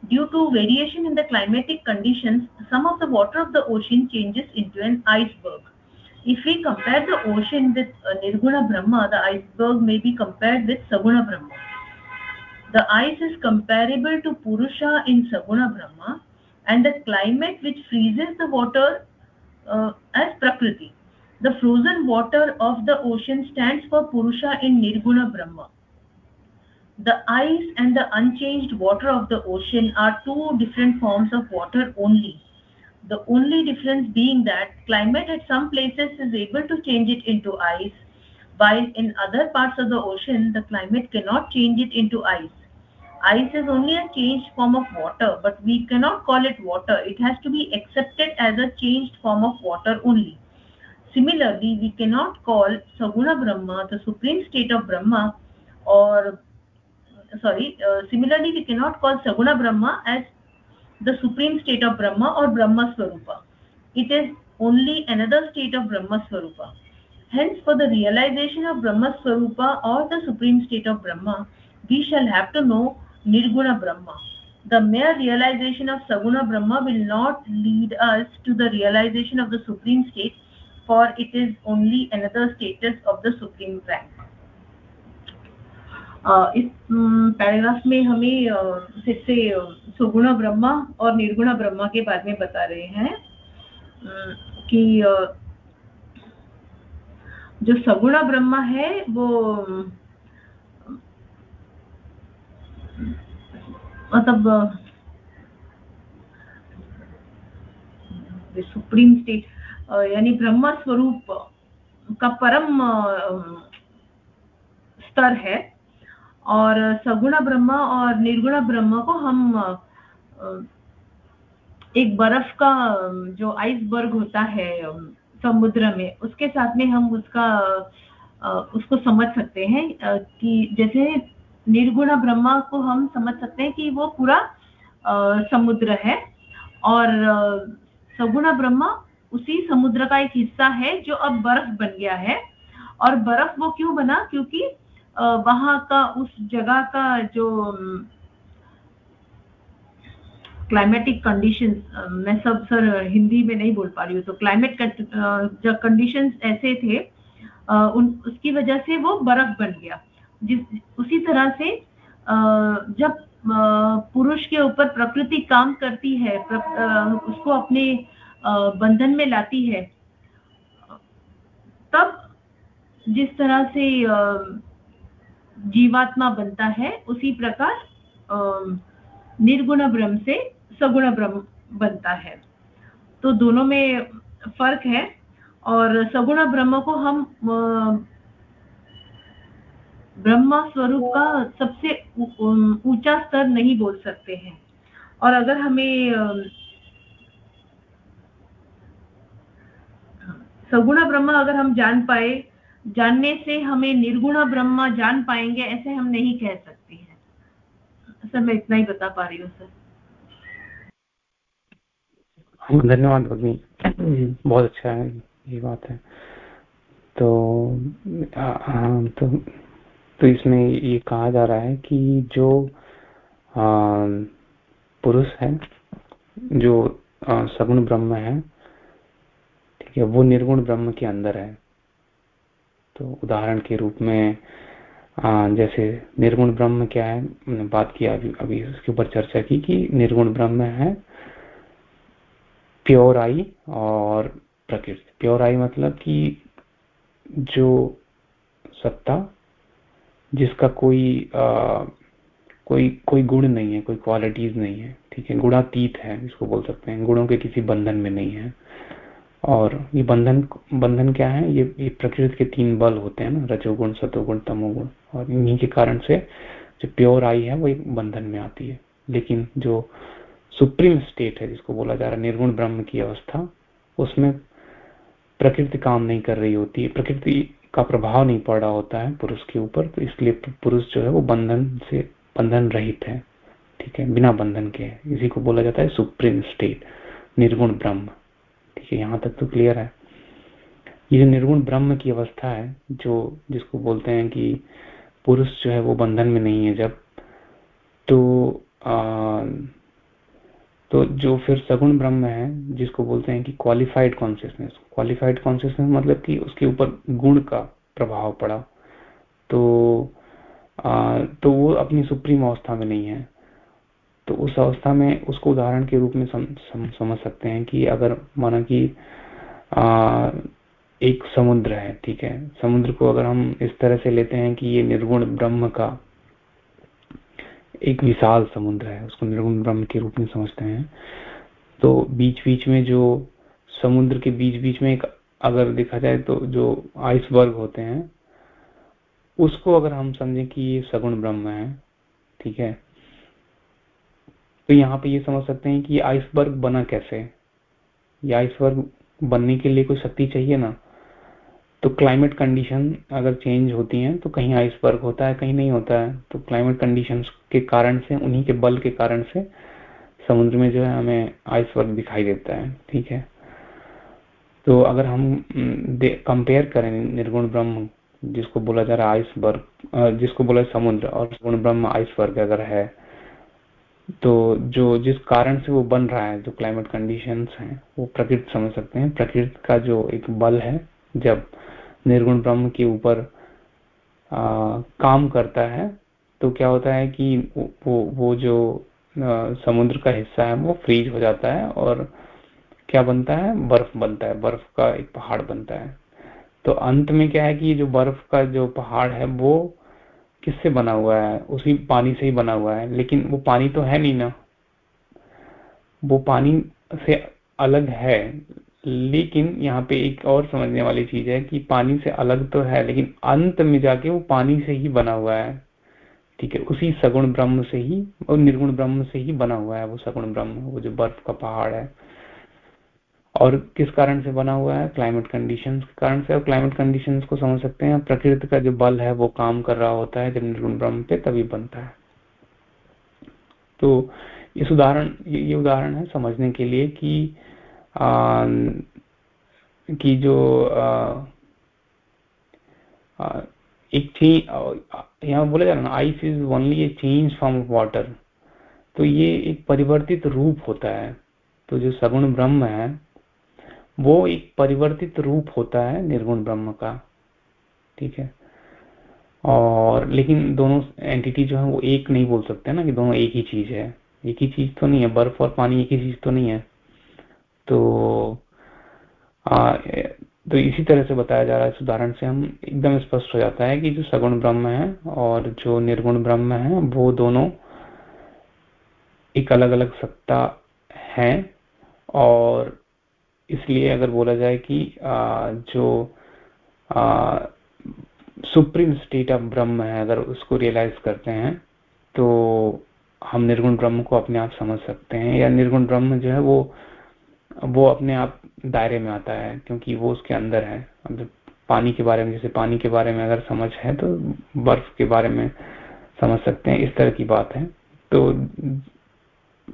Due to variation in the climatic conditions, some of the water of the ocean changes into an iceberg. If we compare the ocean with uh, Nirguna Brahma, the iceberg may be compared with Saguna Brahma the ice is comparable to Purusha in Saguna Brahma and the climate which freezes the water uh, as Prakriti. The frozen water of the ocean stands for Purusha in Nirguna Brahma. The ice and the unchanged water of the ocean are two different forms of water only. The only difference being that climate at some places is able to change it into ice, while in other parts of the ocean the climate cannot change it into ice. Ice is only a changed form of water but we cannot call it water. It has to be accepted as a changed form of water only. Similarly we cannot call saguna brahma the supreme state of brahma or sorry uh, similarly we cannot call saguna brahma as the supreme state of brahma or brahma swarupa. It is only another state of brahma swarupa. Hence for the realization of brahma swarupa or the supreme state of brahma we shall have to know nirguna brahma. The mere realization of saguna brahma will not lead us to the realization of the supreme state for it is only another status of the supreme rank इस paragraph में हमें फिर से सुगुण ब्रह्मा और निर्गुण ब्रह्मा के बारे में बता रहे हैं। कि जो सगुण ब्रह्मा है, वो मतलब सुप्रीम स्टेट यानी ब्रह्म स्वरूप का परम स्तर है। और सगुण ब्रह्म और निर्गुण ब्रह्म को हम एक बर्फ़ का, जो आइसबर्ग होता है, समुद्र में, उसके साथ में हम उसका उसको समझ सकते हैं कि जैसे निर्गुण ब्रह्मा को हम समझ सकते हैं कि वो पूरा समुद्र है, और सगुण ब्रह्मा उसी समुद्र का एक हिस्सा है जो अब बर्फ़ बन गया है, और बर्फ़ वो क्यों बना? क्योंकि वहाँ का, उस जगह का जो क्लाइमेटिक कंडीशन मैं सब सर हिंदी में नहीं बोल पा रही हूँ तो क्लाइमेट कंडीशन ऐसे थे उन, उसकी वजह से वो बर्फ़ बन गया। जिस, उसी तरह से जब पुरुष के ऊपर प्रकृति काम करती है उसको अपने बंधन में लाती है, तब जिस तरह से जीवात्मा बनता है, उसी प्रकार निर्गुण ब्रह्म से सगुण ब्रह्म बनता है। तो दोनों में फ़र्क है और सगुण ब्रह्म को हम ब्रह्मा स्वरूप का सबसे ऊँचा स्तर नहीं बोल सकते हैं। और अगर हमें सगुण ब्रह्म अगर हम जान पाए जानने से हमें निर्गुण ब्रह्म जान पाएँगे ऐसे हम नहीं कह सकते हैं। सर मैं इतना ही बता पा रही हूँ सर। धन्यवाद भगनी बहुत अच्छा है ये बात है। तो हाँ तो तो इसमें ये कहा जा रहा है कि जो पुरुष है जो सगुण ब्रह्म है ठीक है वो निर्गुण ब्रह्म के अंदर है। तो उदाहरण के रूप में जैसे निर्गुण ब्रह्म क्या है? मैंने बात किया अभी अभी उसके ऊपर चर्चा की कि निर्गुण ब्रह्म है प्योर आई और प्रकृति। प्योर आई मतलब कि जो सत्ता जिसका कोई आ, कोई कोई गुण नहीं है कोई क्वालिटीज नहीं है ठीक है? गुणातीत है इसको बोल सकते हैं। गुणों के किसी बंधन में नहीं है। और ये बंधन बंधन क्या है? ये, ये प्रकृति के तीन बल होते हैं ना रजोगुण सतोगुण तमोगुण। और इन्हीं के कारण से जो प्योर आई है वो एक बंधन में आती है। लेकिन जो सुप्रीम स्टेट है जिसको बोला जा रहा है निर्गुण ब्रह्म की अवस्था उसमें प्रकृति काम नहीं कर रही होती है। प्रकृति का प्रभाव नहीं पड़ रहा होता है पुरुष के ऊपर तो इसलिए पुरुष जो है वो बंधन से बंधन रहित है। ठीक है? बिना बंधन के इसी को बोला जाता है सुप्रीम स्टेट निर्गुण ब्रह्म। है यहाँ तक तो क्लियर है। ये जो निर्गुण ब्रह्म की अवस्था है जो जिसको बोलते हैं कि पुरुष जो है वो बंधन में नहीं है जब तो आ, तो जो फिर सगुण ब्रह्म है जिसको बोलते हैं कि क्वालिफाइड कॉन्सियसनेस क्वालिफाइड कॉन्सियसनेस मतलब कि उसके ऊपर गुण का प्रभाव पड़ा। तो आ, तो वो अपनी सुप्रीम अवस्था में नहीं है। तो उस अवस्था में उसको उदाहरण के रूप में सम, सम, समझ सकते हैं कि अगर माना कि एक समुद्र है ठीक है? समुद्र को अगर हम इस तरह से लेते हैं कि ये निर्गुण ब्रह्म का एक विशाल समुद्र है उसको निर्गुण ब्रह्म के रूप में समझते हैं तो बीच बीच में जो समुद्र के बीच बीच में एक अगर देखा जाए तो जो आइसबर्ग होते हैं उसको अगर हम समझें कि ये सगुण ब्रह्म है ठीक है? तो यहाँ पे ये समझ सकते हैं कि आइसबर्ग बना कैसे ये आइसबर्ग बनने के लिए कोई शक्ति चाहिए ना तो क्लाइमेट कंडीशन अगर चेंज होती हैं तो कहीं आइसबर्ग होता है, कहीं नहीं होता है। तो क्लाइमेट कंडीशंस के कारण से, उन्हीं के बल के कारण से समुद्र में जो है हमें आइसबर्ग दिखाई देता है, ठीक है? तो अगर हम कंपेयर करें निर्गुण ब्रह्म, जिसको बोला जा रहा है आइसबर्ग जिसको बोला समुद्र, और सगुण ब्रह्म आइसबर्ग अगर है तो जो जिस कारण से वो बन रहा है जो क्लाइमेट कंडीशंस हैं वो प्रकृति समझ सकते हैं। प्रकृति का जो एक बल है जब निर्गुण ब्रह्म के ऊपर काम करता है तो क्या होता है कि वो वो जो आ, समुद्र का हिस्सा है वो फ्रीज हो जाता है और क्या बनता है? बर्फ़ बनता है। बर्फ़ का एक पहाड़ बनता है। तो अंत में क्या है कि जो बर्फ़ का जो पहाड़ है वो किससे बना हुआ है? उसी पानी से ही बना हुआ है। लेकिन वो पानी तो है नहीं ना। वो पानी से अलग है। लेकिन यहाँ पे एक और समझने वाली चीज़ है कि पानी से अलग तो है, लेकिन अंत में जाके वो पानी से ही बना हुआ है। ठीक है, उसी सगुण ब्रह्म से ही, और निर्गुण ब्रह्म से ही बना हुआ है वो सगुण ब्रह्म, वो जो बर्फ़ का पहाड़ है। और किस कारण से बना हुआ है? क्लाइमेट कंडीशन के कारण से। और क्लाइमेट कंडीशन को समझ सकते हैं। प्रकृति का जो बल है वो काम कर रहा होता है जब निर्गुण ब्रह्म पे तभी बनता है। तो इस उदाहरण ये उदाहरण है समझने के लिए कि आ, कि जो आ, आ, एक चेंज यहाँ बोला जा रहा ना ice is only a change form water तो ये एक परिवर्तित रूप होता है। तो जो सगुण ब्रह्म है वो एक परिवर्तित रूप होता है निर्गुण ब्रह्म का। ठीक है? और लेकिन दोनों एंटिटी जो है वो एक नहीं बोल सकते ना कि दोनों एक ही चीज़ है। एक ही चीज़ तो नहीं है बर्फ़ और पानी एक ही चीज़ तो नहीं है। तो आ, तो इसी तरह से बताया जा रहा है। इस उदाहरण से हम एकदम स्पष्ट हो जाता है कि जो सगुण ब्रह्म है और जो निर्गुण ब्रह्म है वो दोनों एक अलग अलग सत्ता है और इसलिए अगर बोला जाए कि जो सुप्रीम स्टेट ऑफ़ ब्रह्म है, अगर उसको रियलाइज़ करते हैं तो हम निर्गुण ब्रह्म को अपने आप समझ सकते हैं, या निर्गुण ब्रह्म जो है वो वो अपने आप दायरे में आता है, क्योंकि वो उसके अंदर है। अब पानी के बारे में, जैसे पानी के बारे में अगर समझ है तो बर्फ़ के बारे में समझ सकते हैं, इस तरह की बात है। तो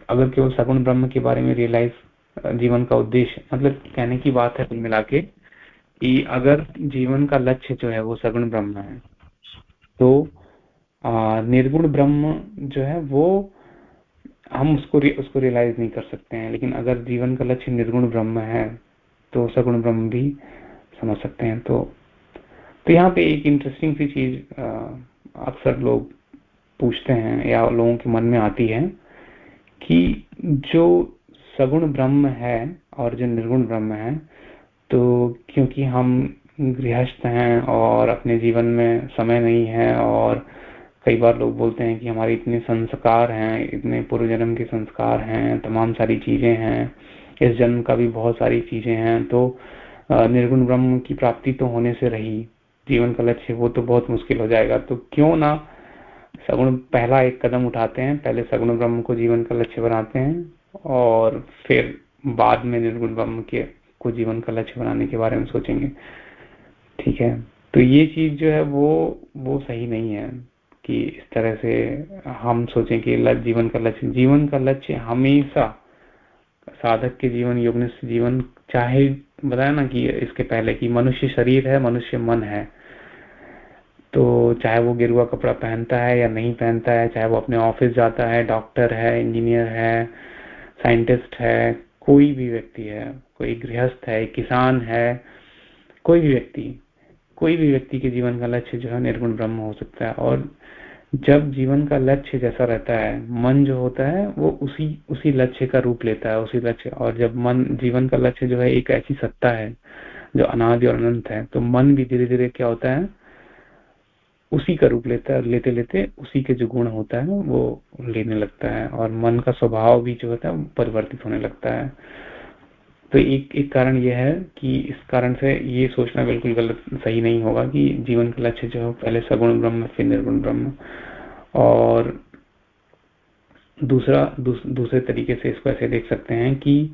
अगर केवल सगुण ब्रह्म के बारे में रियलाइज़ जीवन का उद्देश्य मतलब कहने की बात है कुल मिला के कि अगर जीवन का लक्ष्य जो है वो सगुण ब्रह्म है तो निर्गुण ब्रह्म जो है वो हम उसको रि, उसको रियलाइज़ नहीं कर सकते हैं लेकिन अगर जीवन का लक्ष्य निर्गुण ब्रह्म है तो सगुण ब्रह्म भी समझ सकते हैं। तो तो यहाँ पे एक इंटरेस्टिंग सी चीज़ अक्सर लोग पूछते हैं या लोगों के मन में आती है कि जो सगुण ब्रह्म है और जो निर्गुण ब्रह्म है तो क्योंकि हम गृहस्थ हैं और अपने जीवन में समय नहीं है और कई बार लोग बोलते हैं कि हमारे इतने संस्कार हैं, इतने पूर्व जन्म के संस्कार हैं, तमाम सारी चीज़ें हैं, इस जन्म का भी बहुत सारी चीज़ें हैं तो निर्गुण ब्रह्म की प्राप्ति तो होने से रही, जीवन का लक्ष्य वो तो बहुत मुश्किल हो जाएगा तो क्यों ना सगुण पहला एक कदम उठाते हैं, पहले सगुण ब्रह्म को जीवन का लक्ष्य बनाते हैं और फिर बाद में निर्गुण ब्रह्म के को जीवन का लक्ष्य बनाने के बारे में सोचेंगे। ठीक है? तो ये चीज़ जो है वो वो सही नहीं है कि इस तरह से हम सोचें कि जीवन का लक्ष्य, जीवन का लक्ष्य हमेशा साधक के जीवन योग जीवन, चाहे, बताया ना कि इसके पहले कि मनुष्य शरीर है, मनुष्य मन है। तो चाहे वो गिरुआ कपड़ा पहनता है या नहीं पहनता है, चाहे वो अपने ऑफ़िस जाता है, डॉक्टर है, इंजीनियर है साइंटिस्ट है, कोई भी व्यक्ति है, कोई गृहस्थ है, किसान है, कोई भी व्यक्ति, कोई भी व्यक्ति के जीवन का लक्ष्य जो है निर्गुण ब्रह्म हो सकता है। और जब जीवन का लक्ष्य जैसा रहता है, मन जो होता है, वो उसी उसी लक्ष्य का रूप लेता है, उसी लक्ष्य। और जब मन, जीवन का लक्ष्य जो है एक ऐसी सत्ता है, जो अनादि और अनंत है तो मन भी धीरे धीरे क्या होता है उसी का रूप लेता है लेते लेते उसी के जो गुण होता है वो लेने लगता है और मन का स्वभाव भी जो होता है परिवर्तित होने लगता है। तो एक एक कारण यह है कि इस कारण से ये सोचना बिल्कुल गलत सही नहीं होगा कि जीवन का लक्ष्य जो है पहले सगुण ब्रह्म फिर निर्गुण ब्रह्म। और दूसरा दूस, दूसरे तरीके से इसको ऐसे देख सकते हैं कि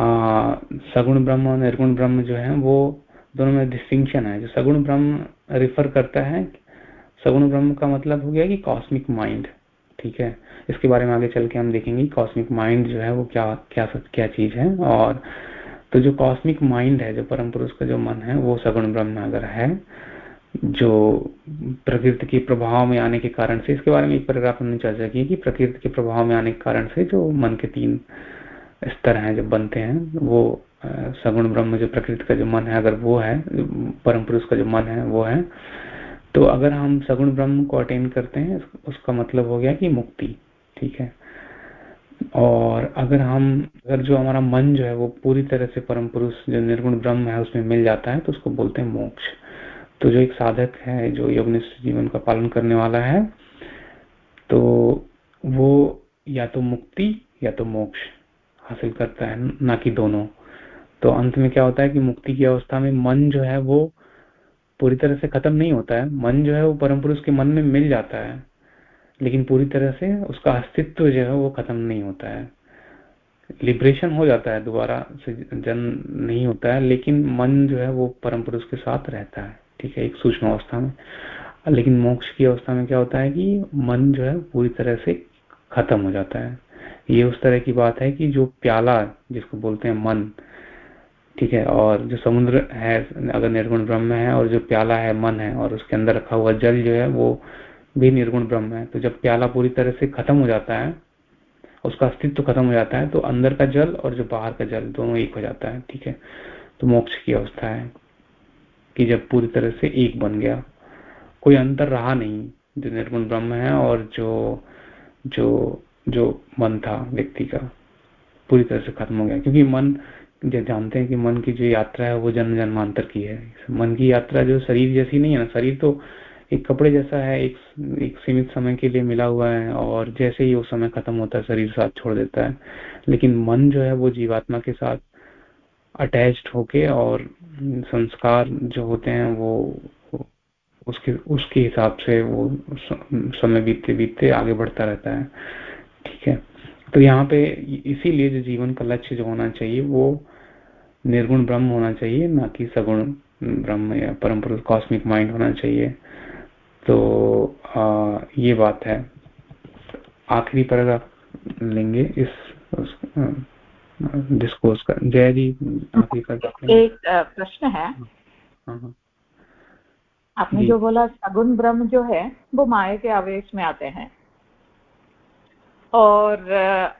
आ, सगुण ब्रह्म और निर्गुण ब्रह्म जो है वो दोनों में डिस्टिंक्शन है। जो सगुण ब्रह्म रिफर करता है सगुण ब्रह्म का मतलब हो गया कि कॉस्मिक माइंड ठीक है? इसके बारे में आगे चल के हम देखेंगे कॉस्मिक माइंड जो है वो क्या क्या क्या चीज़ है। और तो जो कॉस्मिक माइंड है, जो परम पुरुष का जो मन है, वो सगुण ब्रह्म अगर है, जो प्रकृति के प्रभाव में आने के कारण से, इसके बारे में एक पैराग्राफ हमने चर्चा की कि प्रकृति के प्रभाव में आने के कारण से जो मन के तीन स्तर हैं, जो बनते हैं, वो सगुण ब्रह्म जो प्रकृति का जो मन है, अगर वो है, परम पुरुष का जो मन है, वो है तो अगर हम सगुण ब्रह्म को अटेन करते हैं उसका मतलब हो गया कि मुक्ति, ठीक है? और अगर हम, अगर जो हमारा मन जो है, वो पूरी तरह से परम पुरुष, जो निर्गुण ब्रह्म है, उसमें मिल जाता है तो उसको बोलते हैं मोक्ष। तो जो एक साधक है, जो योगनिष्ठ जीवन का पालन करने वाला है तो वो या तो मुक्ति या तो मोक्ष हासिल करता है, ना कि दोनों। तो अंत में क्या होता है कि मुक्ति की अवस्था में मन जो है, वो पूरी तरह से खत्म नहीं होता है। मन जो है वो परम पुरुष के मन में मिल जाता है, लेकिन पूरी तरह से उसका अस्तित्व जो है वो खत्म नहीं होता है। लिब्रेशन हो जाता है, दोबारा से जन्म नहीं होता है, लेकिन मन जो है वो परम पुरुष के साथ रहता है। ठीक है, एक सूक्ष्म अवस्था में। लेकिन मोक्ष की अवस्था में क्या होता है कि मन जो है पूरी तरह से खत्म हो जाता है। ये उस तरह की बात है कि जो प्याला, जिसको बोलते हैं मन ठीक है, और जो समुद्र है, अगर निर्गुण ब्रह्म है, और जो प्याला है, मन है, और उसके अंदर रखा हुआ जल जो है, वो भी निर्गुण ब्रह्म है। तो जब प्याला पूरी तरह से खत्म हो जाता है, उसका अस्तित्व खत्म हो जाता है तो अंदर का जल और जो बाहर का जल दोनों एक हो जाता है, ठीक है। तो मोक्ष की अवस्था है कि जब पूरी तरह से एक बन गया। कोई अंतर रहा नहीं, जो निर्गुण ब्रह्म है और जो जो जो मन था, व्यक्ति का, पूरी तरह से खत्म हो गया। क्योंकि मन जानते हैं कि मन की जो यात्रा है, वो जन्म जन्मांतर की है। मन की यात्रा जो शरीर जैसी नहीं है ना, शरीर तो एक कपड़े जैसा है, एक एक सीमित समय के लिए मिला हुआ है और जैसे ही वो समय खत्म होता है, शरीर साथ छोड़ देता है। लेकिन मन जो है, वो जीवात्मा के साथ अटैच्ड होके और संस्कार जो होते हैं, वो, उसके उसके हिसाब से वो समय बीतते बीतते आगे बढ़ता रहता है। ठीक है? तो यहाँ पे इसीलिए जो जीवन का लक्ष्य जो होना चाहिए वो निर्गुण ब्रह्म होना चाहिए ना कि सगुण ब्रह्म या परम पुरुष कॉस्मिक माइंड होना चाहिए। तो आ, ये बात है। आखिरी पैराग्राफ लेंगे इस डिस्कोर्स का। जय जी आखिरी पैराग्राफ एक प्रश्न है। हाँ, हाँ। आपने जो बोला सगुण ब्रह्म जो है वो माया के आवेश में आते हैं। और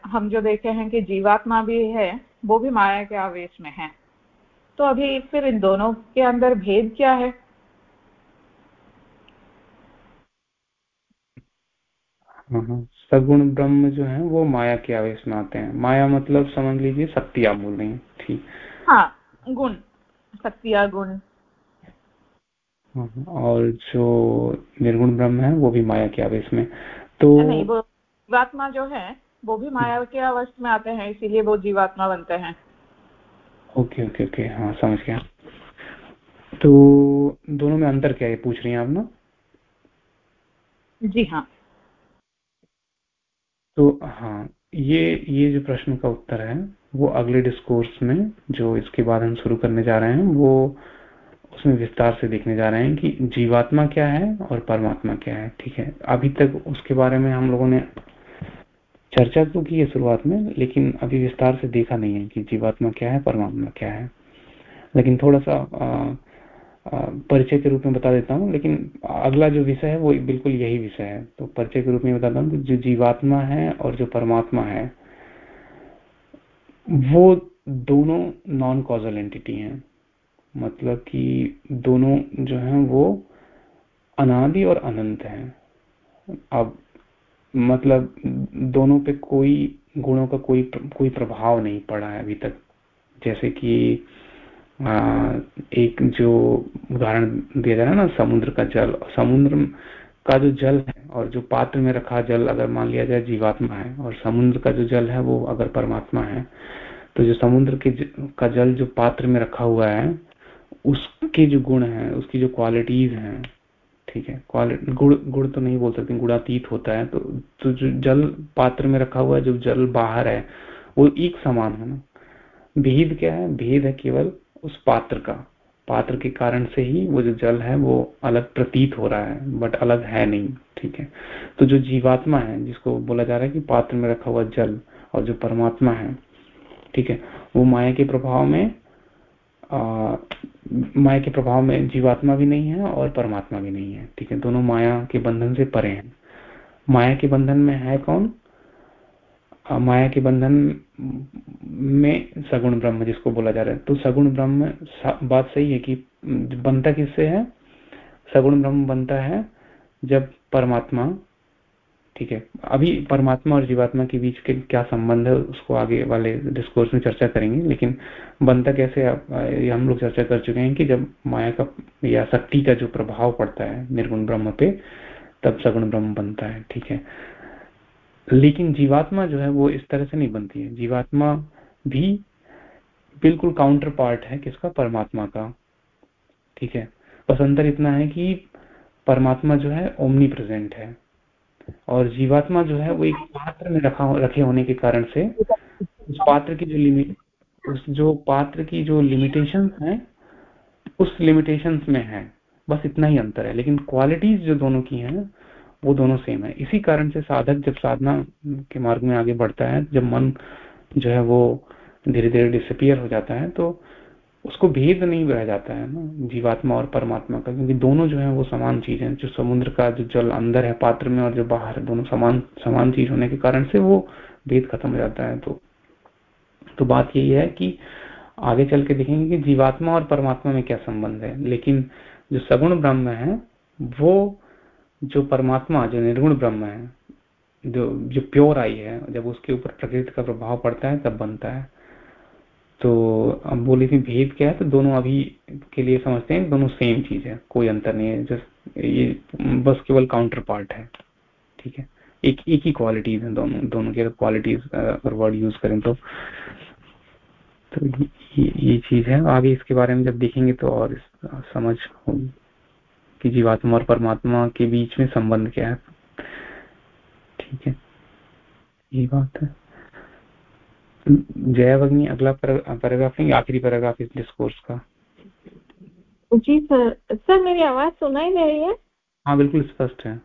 हम जो देखे हैं कि जीवात्मा भी है वो भी माया के आवेश में है। तो अभी फिर इन दोनों के अंदर भेद क्या है? हाँ, हाँ। सगुण ब्रह्म जो है वो माया के आवेश में आते हैं। माया मतलब समझ लीजिए आप बोल रही हैं ठीक। हाँ गुण शक्तिया गुण। हाँ, और जो निर्गुण ब्रह्म है वो भी माया के आवेश में। तो नहीं वो जीवात्मा जो है वो भी माया के अवस्था में आते हैं इसीलिए वो जीवात्मा बनते हैं। Okay okay okay. हाँ समझ गया। तो दोनों में अंतर क्या है पूछ रही हैं आप ना? जी हाँ। तो हाँ ये ये जो प्रश्न का उत्तर है वो अगले डिस्कोर्स में जो इसके बाद हम शुरू करने जा रहे हैं वो उसमें विस्तार से देखने जा रहे हैं कि जीवात्मा क्या है और परमात्मा क्या है ठीक है? अभी तक उसके बारे में हम लोगों ने चर्चा तो की है शुरुआत में, लेकिन अभी विस्तार से देखा नहीं है कि जीवात्मा क्या है, परमात्मा क्या है। लेकिन थोड़ा सा परिचय के रूप में बता देता हूँ, लेकिन अगला जो विषय है वो बिल्कुल यही विषय है। तो परिचय के रूप में बताता हूँ जो जीवात्मा है और जो परमात्मा है, वो दोनों नॉन कॉजल एंटिटी हैं। मतलब कि दोनों जो हैं वो अनादि और अनंत हैं। अब मतलब दोनों पे कोई गुणों का कोई कोई प्रभाव नहीं पड़ा है अभी तक। जैसे कि आ, एक जो उदाहरण दिया जा रहा है ना समुद्र का जल। समुद्र का जो जल है और जो पात्र में रखा जल अगर मान लिया जाए जीवात्मा है और समुद्र का जो जल है वो अगर परमात्मा है तो जो समुद्र के ज, का जल जो पात्र में रखा हुआ है उसके जो गुण है उसकी जो क्वालिटीज हैं ठीक है। क्वालिटी गुड़ गुड़ तो नहीं बोल सकते गुड़ातीत होता है तो, तो जो जल पात्र में रखा हुआ है जो जल बाहर है वो एक समान है ना। भेद क्या है? भेद है केवल उस पात्र का। पात्र के कारण से ही वो जो जल है वो अलग प्रतीत हो रहा है बट अलग है नहीं ठीक है। तो जो जीवात्मा है जिसको बोला जा रहा है कि पात्र में रखा हुआ जल और जो परमात्मा है ठीक है वो माया के प्रभाव में माया के प्रभाव में जीवात्मा भी नहीं है और परमात्मा भी नहीं है, ठीक है? दोनों माया के बंधन से परे हैं। माया के बंधन में है कौन? माया के बंधन में सगुण ब्रह्म, जिसको बोला जा रहा है। तो सगुण ब्रह्म बात सही है कि बनता किससे है? सगुण ब्रह्म बनता है जब परमात्मा ठीक है। अभी परमात्मा और जीवात्मा के बीच के क्या संबंध है, उसको आगे वाले डिस्कोर्स में चर्चा करेंगे, लेकिन बनता कैसे हम लोग चर्चा कर चुके हैं कि जब माया का या शक्ति का जो प्रभाव पड़ता है, निर्गुण ब्रह्म पे, तब सगुण ब्रह्म बनता है, ठीक है। लेकिन जीवात्मा जो है, वो इस तरह से नहीं बनती है। जीवात्मा भी बिल्कुल काउंटर पार्ट है किसका परमात्मा का, ठीक है। बस अंतर इतना है कि परमात्मा जो है ओमनी प्रेजेंट है। और जीवात्मा जो है वो एक पात्र में रखा रखे होने के कारण से उस पात्र की जो लिमिट उस जो पात्र की जो लिमिटेशन है, उस लिमिटेशन में है। बस इतना ही अंतर है। लेकिन क्वालिटीज जो दोनों की हैं, वो दोनों सेम है। इसी कारण से साधक जब साधना के मार्ग में आगे बढ़ता है, जब मन जो है वो धीरे धीरे डिसअपियर हो जाता है तो उसको भेद नहीं रह जाता है ना, जीवात्मा और परमात्मा का, क्योंकि दोनों जो है वो समान चीज़ है, जो समुद्र का जो जल अंदर है पात्र में और जो बाहर है, दोनों समान समान चीज़ होने के कारण से वो भेद खत्म हो जाता है। तो तो बात यही है कि आगे चल के देखेंगे कि जीवात्मा और परमात्मा में क्या संबंध है। लेकिन जो सगुण ब्रह्म है, वो जो परमात्मा, जो निर्गुण ब्रह्म है, जो जो प्योर आई है, जब उसके ऊपर प्रकृति का प्रभाव पड़ता है, तब बनता है। तो अब बोली थी भेद क्या है? तो दोनों अभी के लिए समझते हैं दोनों सेम चीज़ है कोई अंतर नहीं है जस्ट ये बस केवल काउंटर पार्ट है ठीक है? एक एक ही क्वालिटीज है दोनों दोनों के क्वालिटीज अगर वर्ड यूज़ करें तो। तो ये, ये चीज़ है। आगे इसके बारे में जब देखेंगे तो और समझ होगी कि जीवात्मा और परमात्मा के बीच में संबंध क्या है। ठीक है? ये बात है। जय भगनी अगला पैराग्राफ नहीं आखिरी पैराग्राफ इस डिस्कोर्स का। जी सर सर मेरी आवाज़ सुनाई दे रही है? हाँ बिल्कुल स्पष्ट है।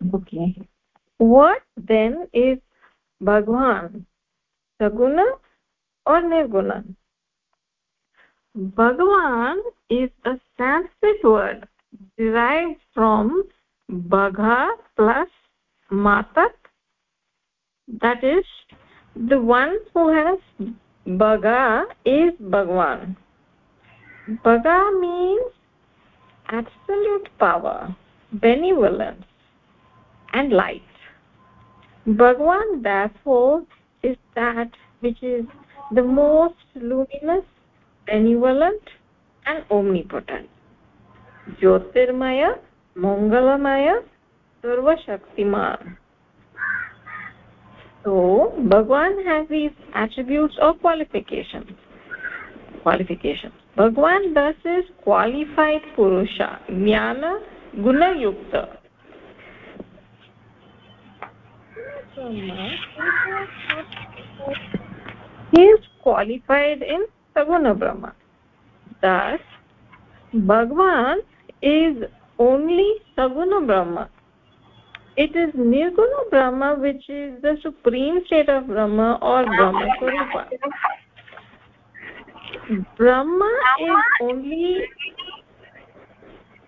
ओके व्हाट देन इज़ भगवान सगुण और निर्गुण Bhagwan is a Sanskrit word derive from bagha plus matak that is the one who has baga is bhagwan. Baga means absolute power benevolence and light. Bhagwan therefore is that which is the most luminous benevolent and omnipotent. Jyotirmaya मंगलमय सर्वशक्तिमान। तो भगवान है qualification qualification भगवान दस is qualified पुरुष, ज्ञान गुणयुक्त। Qualified in सगुण ब्रह्म। This Bhagwan is only saguna brahma. It is nirguna brahma which is the supreme state of brahma or brahma swarupa. Brahma is only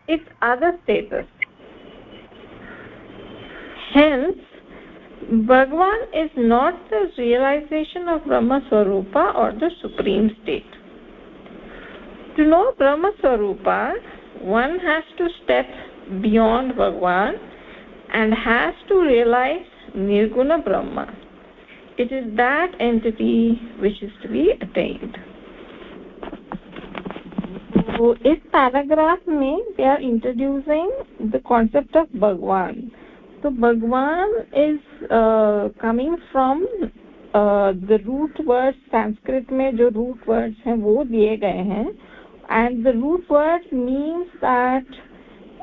its other status. Hence bhagwan is not the realization of brahma swarupa or the supreme state. To know brahma swarupa one has to step beyond bhagwan and has to realize nirguna brahma it is that entity which is to be attained so इस paragraph में they are introducing the concept of Bhagwan तो Bhagwan is coming from the root words Sanskrit में जो root words हैं वो दिए गए हैं and the root word means that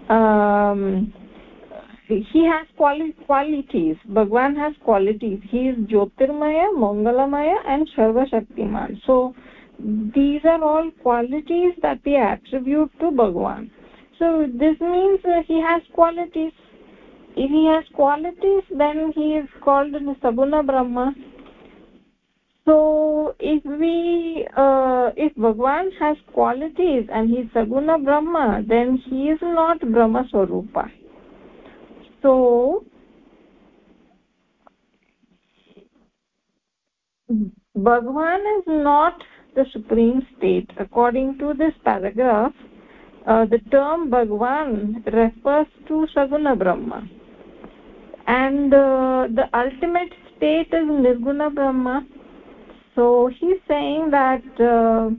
um, he has quali qualities. Bhagwan has qualities. He is jyotirmaya mangalamaya and sarva shaktiman so these are all qualities that we attribute to bhagwan. So this means uh, he has qualities. If he has qualities then he is called in brahma so if we uh, if bhagwan has qualities and he is saguna brahma then he is not brahma swarupa. So bhagwan is not the supreme state. According to this paragraph uh, the term bhagwan refers to saguna brahma. And uh, the ultimate state is nirguna brahma so he's saying that uh,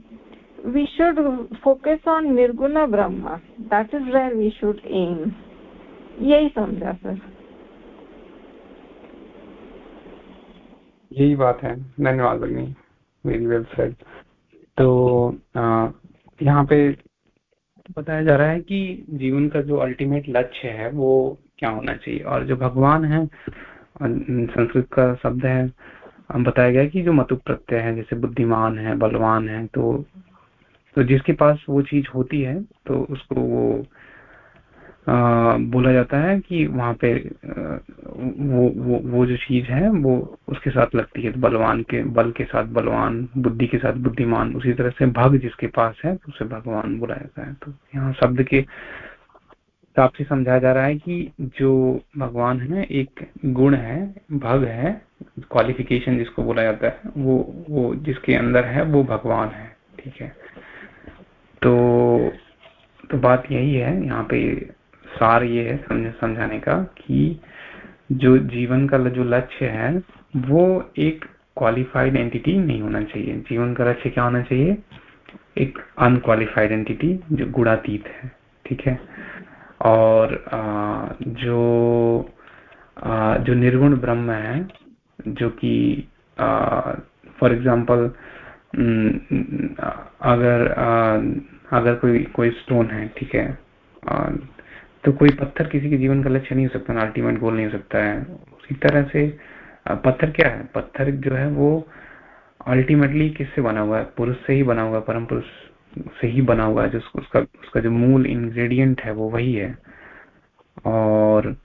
we should focus on nirguna brahma. That is where we should aim. यही समझा sir यही बात है। धन्यवाद भगनी very well said तो यहाँ पे बताया जा रहा है कि जीवन का जो अल्टीमेट लक्ष्य है वो क्या होना चाहिए? और जो भगवान है संस्कृत का शब्द है बताया गया कि जो मतु प्रत्यय है जैसे बुद्धिमान है बलवान है तो तो जिसके पास वो चीज़ होती है तो उसको वो आ, बोला जाता है कि वहाँ पे वो वो वो जो चीज़ है वो उसके साथ लगती है। तो बलवान के बल के साथ बलवान बुद्धि के साथ बुद्धिमान उसी तरह से भग जिसके पास है तो उसे भगवान बोला जाता है। तो यहाँ शब्द के हिसाब से समझाया जा रहा है कि जो भगवान है ना एक गुण है भग है क्वालिफिकेशन जिसको बोला जाता है वो वो जिसके अंदर है वो भगवान है ठीक है? तो तो बात यही है यहाँ पे सार ये है समझ समझाने का कि जो जीवन का जो लक्ष्य है वो एक क्वालिफाइड एंटिटी नहीं होना चाहिए। जीवन का लक्ष्य क्या होना चाहिए? एक अनक्वालिफाइड एंटिटी जो गुणातीत है ठीक है? और आ, जो आ, जो निर्गुण ब्रह्म है जो कि फॉर एग्जांपल अगर आ, अगर कोई कोई स्टोन है ठीक है आ, तो कोई पत्थर किसी के जीवन का लक्ष्य नहीं हो सकता अल्टीमेट गोल नहीं हो सकता है। उसी तरह से पत्थर क्या है? पत्थर जो है वो अल्टीमेटली किससे बना हुआ है? पुरुष से ही बना हुआ है परम पुरुष से ही बना हुआ है जो उसका उसका जो मूल इंग्रेडिएंट है वो वही है। और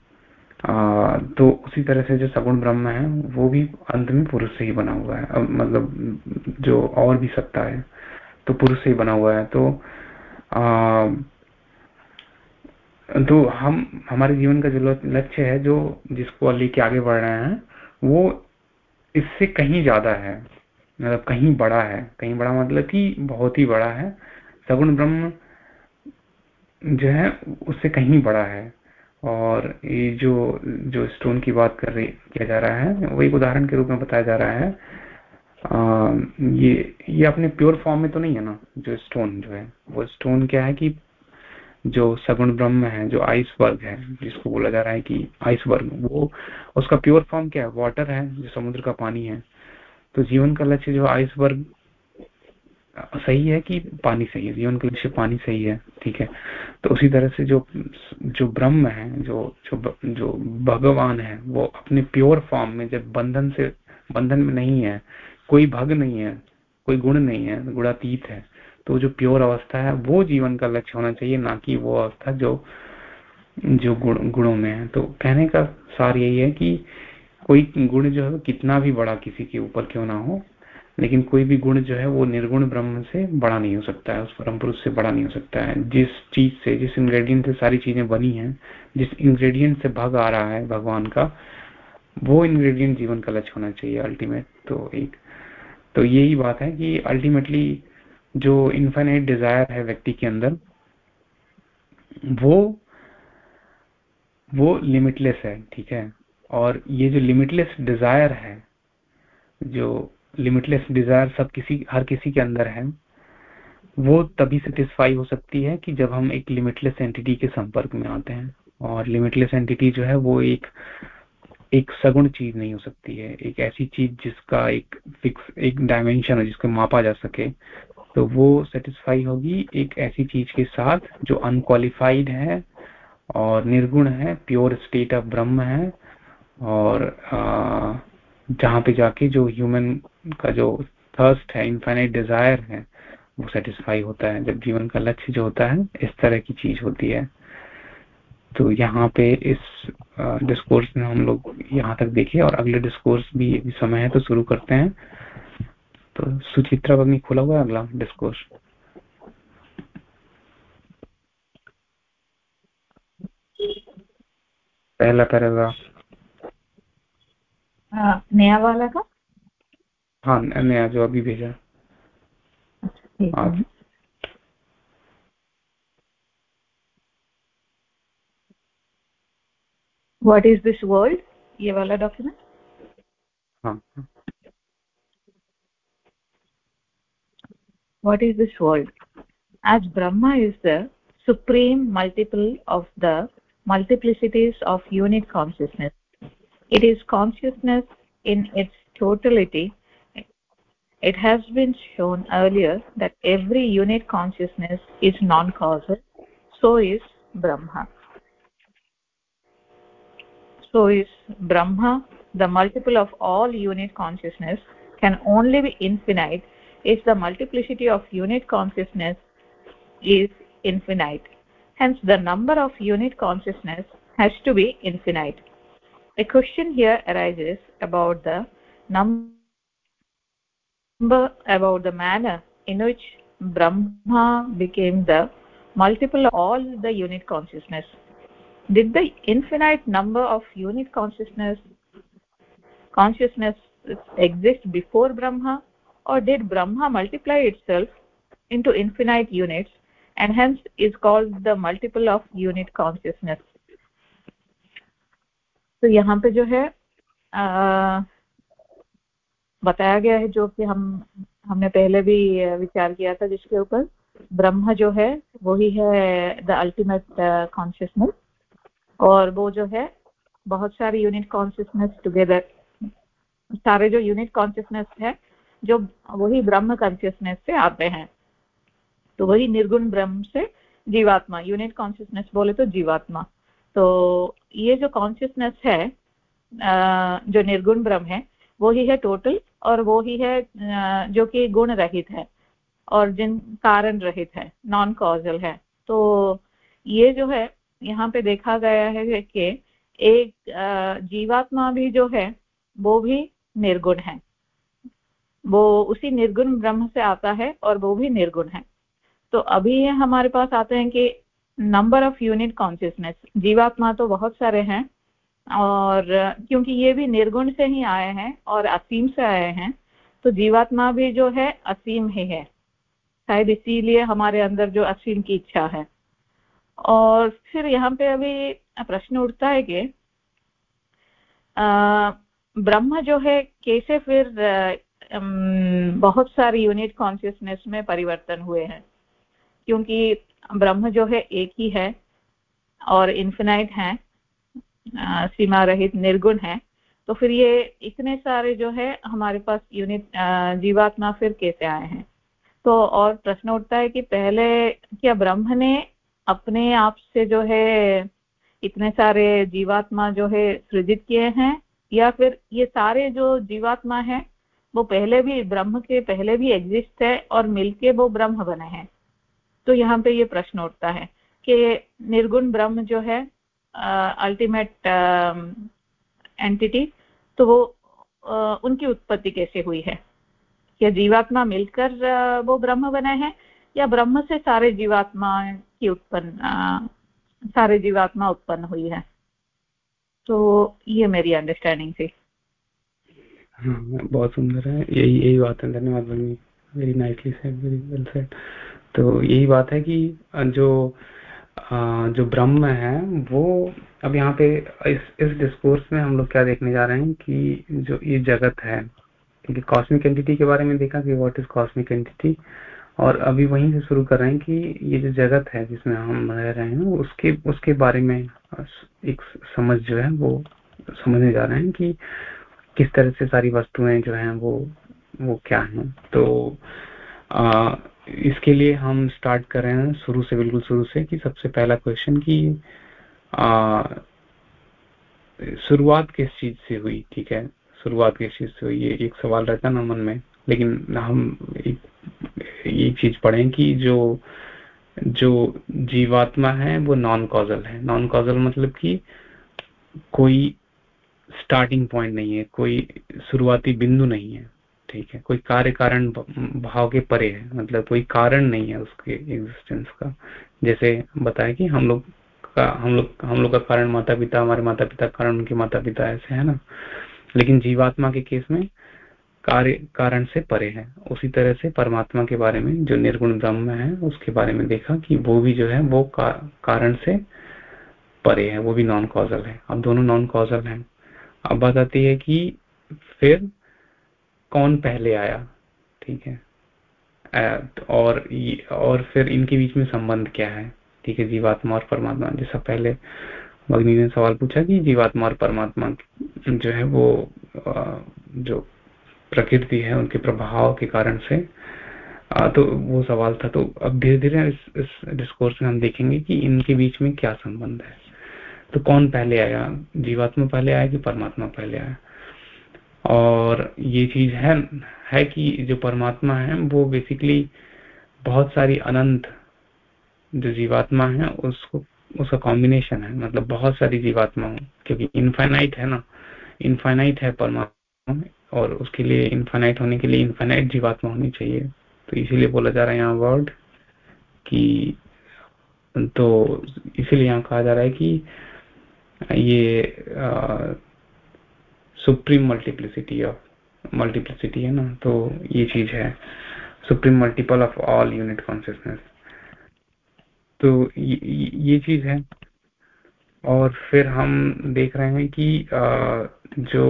तो उसी तरह से जो सगुण ब्रह्म है वो भी अंत में पुरुष से ही बना हुआ है। मतलब जो और भी सत्ता है तो पुरुष से ही बना हुआ है। तो आ, तो हम हमारे जीवन का जो लक्ष्य है जो जिसको लेके आगे बढ़ रहे हैं वो इससे कहीं ज़्यादा है। मतलब कहीं बड़ा है। कहीं बड़ा मतलब कि बहुत ही बड़ा है। सगुण ब्रह्म जो है उससे कहीं बड़ा है। और ये जो जो स्टोन की बात कर रही किया जा रहा है वो एक उदाहरण के रूप में बताया जा रहा है। आ, ये ये अपने प्योर फॉर्म में तो नहीं है ना जो स्टोन जो है? वो स्टोन क्या है कि जो सगुण ब्रह्म है जो आइसबर्ग है जिसको बोला जा रहा है कि आइसबर्ग वो उसका प्योर फॉर्म क्या है? वाटर है जो समुद्र का पानी है। तो जीवन का लक्ष्य जो आइसबर्ग सही है कि पानी सही है? जीवन के लक्ष्य पानी सही है, ठीक है? तो उसी तरह से जो जो ब्रह्म है, जो जो जो भगवान है, वो अपने प्योर फॉर्म में जब बंधन से, बंधन में नहीं है, कोई भग नहीं है, कोई गुण नहीं है, गुणातीत है तो जो प्योर अवस्था है, वो जीवन का लक्ष्य होना चाहिए, ना कि वो अवस्था जो जो गुण, गुणों में है। तो कहने का सार यही है कि कोई गुण जो है कितना भी बड़ा किसी के ऊपर क्यों ना हो लेकिन कोई भी गुण जो है वो निर्गुण ब्रह्म से बड़ा नहीं हो सकता है, उस परम पुरुष से बड़ा नहीं हो सकता है। जिस चीज़ से, जिस इंग्रेडिएंट से सारी चीज़ें बनी हैं, जिस इंग्रेडिएंट से भग आ रहा है भगवान का, वो इंग्रेडिएंट जीवन का लक्ष्य होना चाहिए अल्टीमेट तो एक। तो यही बात है कि अल्टीमेटली जो इन्फाइनाइट डिज़ायर है व्यक्ति के अंदर, वो वो लिमिटलेस है, ठीक है? और ये जो लिमिटलेस डिज़ायर है, जो लिमिटलेस डिज़ायर सब किसी, हर किसी के अंदर है, वो तभी सेटिस्फाई हो सकती है कि जब हम एक लिमिटलेस एंटिटी के संपर्क में आते हैं और लिमिटलेस एंटिटी जो है वो एक एक सगुण चीज़ नहीं हो सकती है, एक ऐसी चीज़ जिसका एक फिक्स एक डायमेंशन है जिसको मापा जा सके तो वो सेटिस्फाई होगी एक ऐसी चीज़ के साथ जो अनक्वालिफाइड है और निर्गुण है प्योर स्टेट ऑफ़ ब्रह्म है और जहाँ पे जाके जो ह्यूमन का जो थर्स्ट है इनफाइनाइट डिज़ायर है, वो सेटिस्फाई होता है। जब जीवन का लक्ष्य जो होता है, इस तरह की चीज़ होती है। तो यहाँ पे इस डिस्कोर्स में हम लोग यहाँ तक देखे और अगले डिस्कोर्स भी समय है तो शुरू करते हैं। तो सुचित्रा भगनी, खुला हुआ है अगला डिस्कोर्स पहला पैराग्राफ नया वाला का? हाँ नया जो अभी भेजा वॉट इज़ दिस वर्ल्ड ये वाला document what is this world as Brahma is the supreme multiple of the multiplicities of unit consciousness it is consciousness in its totality. It has been shown earlier that every unit consciousness is non-causal. So is brahma. So is brahma. The multiple of all unit consciousness can only be infinite if the multiplicity of unit consciousness is infinite. Hence the number of unit consciousness has to be infinite a question here arises about the number about the manner in which brahma became the multiple of all the unit consciousness. Did the infinite number of unit consciousness consciousness exist before brahma or did brahma multiply itself into infinite units and hence is called the multiple of unit consciousness तो यहाँ पे जो है आ, बताया गया है जो कि हम हमने पहले भी विचार किया था जिसके ऊपर ब्रह्म जो है वही है द अल्टीमेट कॉन्शियसनेस और वो जो है बहुत सारे यूनिट कॉन्शियसनेस टुगेदर सारे जो यूनिट कॉन्शियसनेस है जो वही ब्रह्म कॉन्शियसनेस से आते हैं। तो वही निर्गुण ब्रह्म से जीवात्मा यूनिट कॉन्शियसनेस बोले तो जीवात्मा। तो ये जो कॉन्शियसनेस है जो निर्गुण ब्रह्म है, वो ही है टोटल और वो ही है जो कि गुण रहित है और जिन कारण रहित है नॉन कॉजल है। तो ये जो है, यहाँ पे देखा गया है कि एक जीवात्मा भी जो है, वो भी निर्गुण है। वो उसी निर्गुण ब्रह्म से आता है और वो भी निर्गुण है। तो अभी हमारे पास आते हैं कि नंबर ऑफ़ यूनिट कॉन्शियसनेस जीवात्मा तो बहुत सारे हैं, और, क्योंकि ये भी निर्गुण से ही आए हैं और असीम से आए हैं तो जीवात्मा भी जो है, असीम ही है। शायद इसीलिए हमारे अंदर जो असीम की इच्छा है। और फिर यहाँ पे अभी प्रश्न उठता है कि ब्रह्म जो है, कैसे फिर बहुत सारी यूनिट कॉन्शियसनेस में परिवर्तन हुए हैं? क्योंकि ब्रह्म जो है एक ही है और इन्फिनाइट है सीमा रहित निर्गुण है। तो फिर ये इतने सारे जो है हमारे पास यूनिट जीवात्मा फिर कैसे आए हैं? तो और प्रश्न उठता है कि पहले क्या ब्रह्म ने अपने आप से जो है इतने सारे जीवात्मा जो है सृजित किए हैं? या फिर ये सारे जो जीवात्मा है, वो पहले भी ब्रह्म के, पहले भी एग्जिस्ट है और मिलके वो ब्रह्म बने हैं? तो यहाँ पे ये प्रश्न उठता है कि निर्गुण ब्रह्म जो है अल्टीमेट एंटिटी तो वो आ, उनकी उत्पत्ति कैसे हुई है? क्या जीवात्मा मिलकर वो ब्रह्म बने हैं? या ब्रह्म से सारे जीवात्मा की उत्पन्न सारे जीवात्मा उत्पन्न हुई है? तो ये मेरी अंडरस्टैंडिंग थी। हाँ बहुत सुंदर है। यही यही बात है। धन्यवाद very nicely said very well said तो यही बात है कि जो जो ब्रह्म है वो अब यहाँ पे इस इस डिस्कोर्स में हम लोग क्या देखने जा रहे हैं कि जो ये जगत है क्योंकि कॉस्मिक एंटिटी के बारे में देखा कि व्हाट इज़ कॉस्मिक एंटिटी और अभी वहीं से शुरू कर रहे हैं कि ये जो जगत है जिसमें हम रह रहे हैं उसके उसके बारे में एक समझ जो है वो समझने जा रहे हैं कि किस तरह से सारी वस्तुएँ जो हैं वो वो क्या हैं। तो आ, इसके लिए हम स्टार्ट कर रहे हैं शुरू से, बिल्कुल शुरू से कि सबसे पहला क्वेश्चन कि शुरुआत किस चीज़ से हुई, ठीक है? शुरुआत किस चीज़ से हुई? ये एक सवाल रहता ना मन में, लेकिन हम एक चीज़ पढ़ें कि जो जो जीवात्मा है वो नॉन कॉजल है। नॉन कॉजल मतलब कि कोई स्टार्टिंग पॉइंट नहीं है, कोई शुरुआती बिंदु नहीं है। ठीक है। कोई कार्य कारण भाव के परे है मतलब कोई कारण नहीं है उसके एग्जिस्टेंस का। जैसे बताया कि हम लोग का हम लोग हम लोग का कारण माता पिता हमारे माता पिता कारण उनके माता पिता ऐसे है ना। लेकिन जीवात्मा के केस में कार्य कारण से परे है। उसी तरह से परमात्मा के बारे में जो निर्गुण ब्रह्म है उसके बारे में देखा कि वो भी जो है वो का, कारण से परे है वो भी नॉन कॉजल है। अब दोनों नॉन कॉजल है। अब बात आती है कि फिर कौन पहले आया ठीक है? और और फिर इनके बीच में संबंध क्या है? ठीक है जीवात्मा और परमात्मा जैसा पहले अग्नि ने सवाल पूछा कि जीवात्मा और परमात्मा जो है वो जो प्रकृति है उनके प्रभाव के कारण से तो वो सवाल था। तो अब धीरे धीरे इस, इस डिस्कोर्स में हम देखेंगे कि इनके बीच में क्या संबंध है। तो कौन पहले आया? जीवात्मा पहले आया कि परमात्मा पहले आया? और ये चीज़ है है कि जो परमात्मा है, वो बेसिकली बहुत सारी अनंत जो जीवात्मा है, उसको, उसका कॉम्बिनेशन है। मतलब बहुत सारी जीवात्मा हो क्योंकि इनफाइनाइट है ना। इनफाइनाइट है परमात्मा और उसके लिए इनफाइनाइट होने के लिए इनफाइनाइट जीवात्मा होनी चाहिए। तो इसीलिए बोला जा रहा है यहाँ वर्ड कि तो इसीलिए यहाँ कहा जा रहा है कि ये सुप्रीम मल्टीप्लिसिटी ऑफ़ मल्टीप्लिसिटी है ना तो ये चीज़ है। Supreme multiple of all unit consciousness तो ये, ये चीज़ है। और फिर हम देख रहे हैं कि जो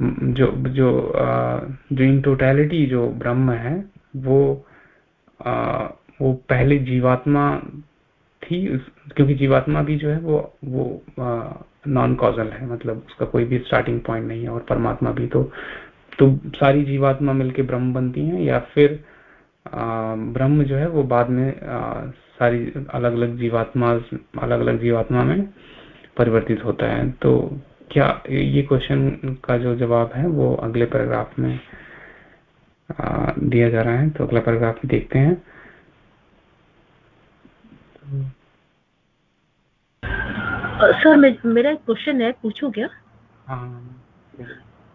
जो जो जो इन टोटलिटी जो ब्रह्म है वो वो पहले जीवात्मा थी क्योंकि जीवात्मा भी जो है वो वो नॉन कॉजल है मतलब उसका कोई भी स्टार्टिंग पॉइंट नहीं है और परमात्मा भी तो तो सारी जीवात्मा मिलके ब्रह्म बनती हैं या फिर ब्रह्म जो है वो बाद में आ, सारी अलग अलग जीवात्मा अलग अलग जीवात्मा में परिवर्तित होता है। तो क्या ये क्वेश्चन का जो जवाब है वो अगले पैराग्राफ में आ, दिया जा रहा है। तो अगला पैराग्राफ देखते हैं। सर मेरा एक क्वेश्चन है पूछूँ क्या? हाँ।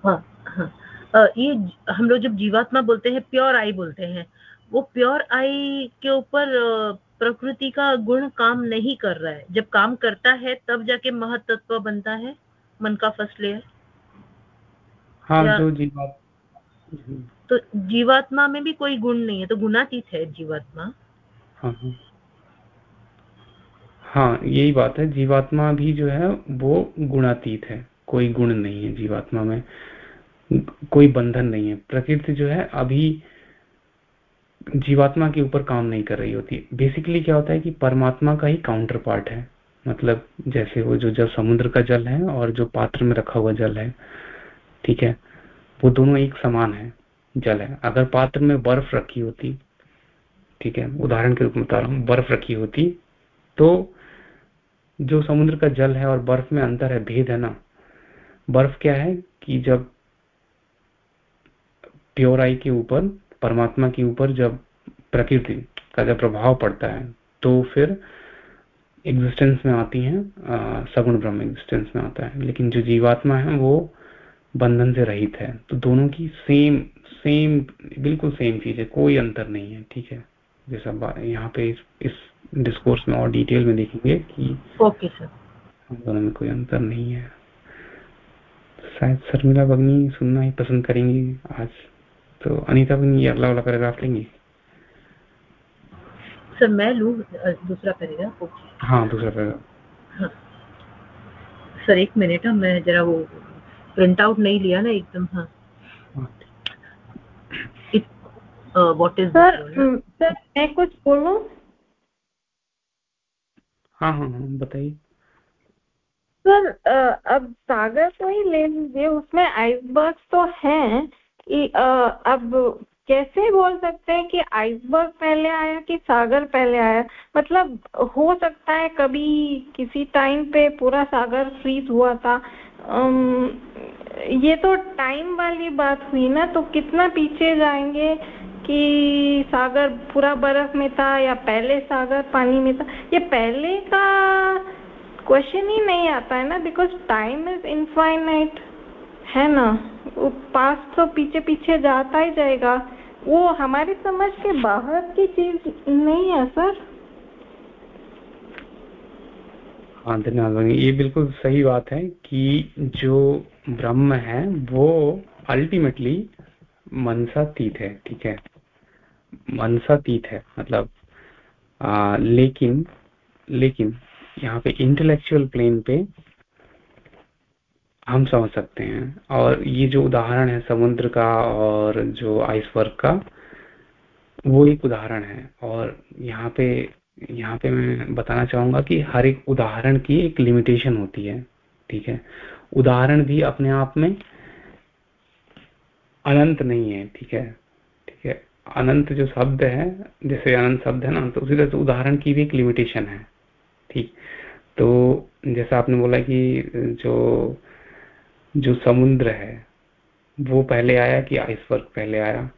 हाँ हाँ। ये हम लोग जब जीवात्मा बोलते हैं प्योर आई बोलते हैं वो प्योर आई के ऊपर प्रकृति का गुण काम नहीं कर रहा है। जब काम करता है तब जाके महत्व बनता है मन का फ़र्स्ट लेयर हाँ जो जीवात्मा तो जीवात्मा में भी कोई गुण नहीं है तो गुणातीत है जीवात्मा। हाँ हाँ। हाँ यही बात है। जीवात्मा भी जो है, वो गुणातीत है। कोई गुण नहीं है जीवात्मा में। कोई बंधन नहीं है। प्रकृति जो है, अभी जीवात्मा के ऊपर काम नहीं कर रही होती। बेसिकली क्या होता है कि परमात्मा का ही काउंटर पार्ट है। मतलब जैसे वो जो जल, समुद्र का जल है और जो पात्र में रखा हुआ जल है। ठीक है? वो दोनों एक समान है, जल है। अगर पात्र में बर्फ़ रखी होती, ठीक है? उदाहरण के रूप में बता रहा हूँ, बर्फ़ रखी होती तो जो समुद्र का जल है और बर्फ़ में अंतर है भेद है ना? बर्फ़ क्या है कि जब प्योर आई के ऊपर परमात्मा के ऊपर जब प्रकृति का जब प्रभाव पड़ता है तो फिर एग्जिस्टेंस में आती हैं सगुण ब्रह्म एग्जिस्टेंस में आता है। लेकिन जो जीवात्मा है वो बंधन से रहित है। तो दोनों की सेम सेम बिल्कुल सेम चीज़ है कोई अंतर नहीं है ठीक है? जैसा यहाँ पे इस, इस डिस्कोर्स में और डिटेल में देखेंगे कि ओके सर हम दोनों में कोई अंतर नहीं है। शायद शर्मिला भगनी सुनना ही पसंद करेंगी आज। तो अनिता भगनी ये अगला वाला पैराग्राफ लेंगी? सर मैं लू दूसरा पैराग्राफ ओके हाँ दूसरा पैराग्राफ हाँ. सर एक मिनट है मैं जरा वो प्रिंट आउट नहीं लिया ना एकदम हाँ. व्हाट इज़ सर सर मैं कुछ बोलूँ? हाँ हाँ हाँ बताइए। सर अब सागर को ही ले लीजिए, उसमें आइसबर्ग तो है अब कैसे बोल सकते हैं कि आइसबर्ग पहले आया कि सागर पहले आया? मतलब हो सकता है कभी किसी टाइम पे पूरा सागर फ्रीज हुआ था। ये तो टाइम वाली बात हुई ना तो कितना पीछे जाएँगे? कि सागर पूरा बर्फ़ में था या पहले सागर पानी में था, ये पहले का क्वेश्चन ही नहीं आता है ना बिकॉज़ टाइम इज़ इनफाइनाइट है ना? वो पास तो पीछे पीछे जाता ही जाएगा। वो हमारी समझ के बाहर की चीज़ नहीं है सर हाँ धन्यवाद। ये बिल्कुल सही बात है कि जो ब्रह्म है, वो अल्टीमेटली मनसातीत है, ठीक है? मनसातीत है मतलब आ, लेकिन लेकिन यहाँ पे इंटेलेक्चुअल प्लेन पे हम समझ सकते हैं। और ये जो उदाहरण है समुद्र का और जो आइसवर्ग का वो एक उदाहरण है। और यहाँ पे यहाँ पे मैं बताना चाहूँगा कि हर एक उदाहरण की एक लिमिटेशन होती है ठीक है? उदाहरण भी अपने आप में अनंत नहीं है ठीक है? अनंत जो शब्द है, जैसे अनंत शब्द है ना तो उसी तरह से उदाहरण की भी एक लिमिटेशन है, ठीक? तो जैसा आपने बोला कि जो जो समुद्र है, वो पहले आया कि आइसवर्ग पहले आया,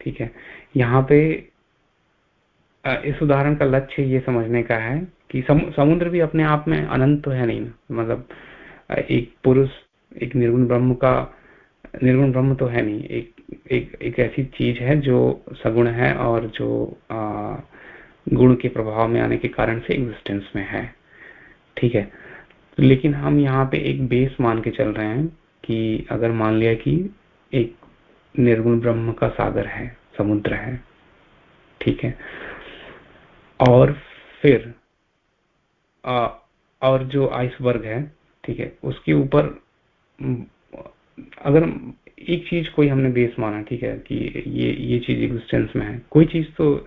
ठीक है? यहाँ पे इस उदाहरण का लक्ष्य ये समझने का है कि समुद्र भी अपने आप में अनंत तो है नहीं ना मतलब एक पुरुष, एक निर्गुण ब्रह्म का निर्गुण ब्रह्म तो है नहीं। एक एक एक ऐसी चीज़ है जो सगुण है और जो आ, गुण के प्रभाव में आने के कारण से एग्जिस्टेंस में है। ठीक है? लेकिन हम यहाँ पे एक बेस मान के चल रहे हैं कि अगर मान लिया कि एक निर्गुण ब्रह्म का सागर है समुद्र है ठीक है? और फिर आ, और जो आइसबर्ग है ठीक है उसके ऊपर अगर एक चीज़ कोई हमने बेस माना, ठीक है, कि ये ये चीज़ एग्जिस्टेंस में है, कोई चीज़ तो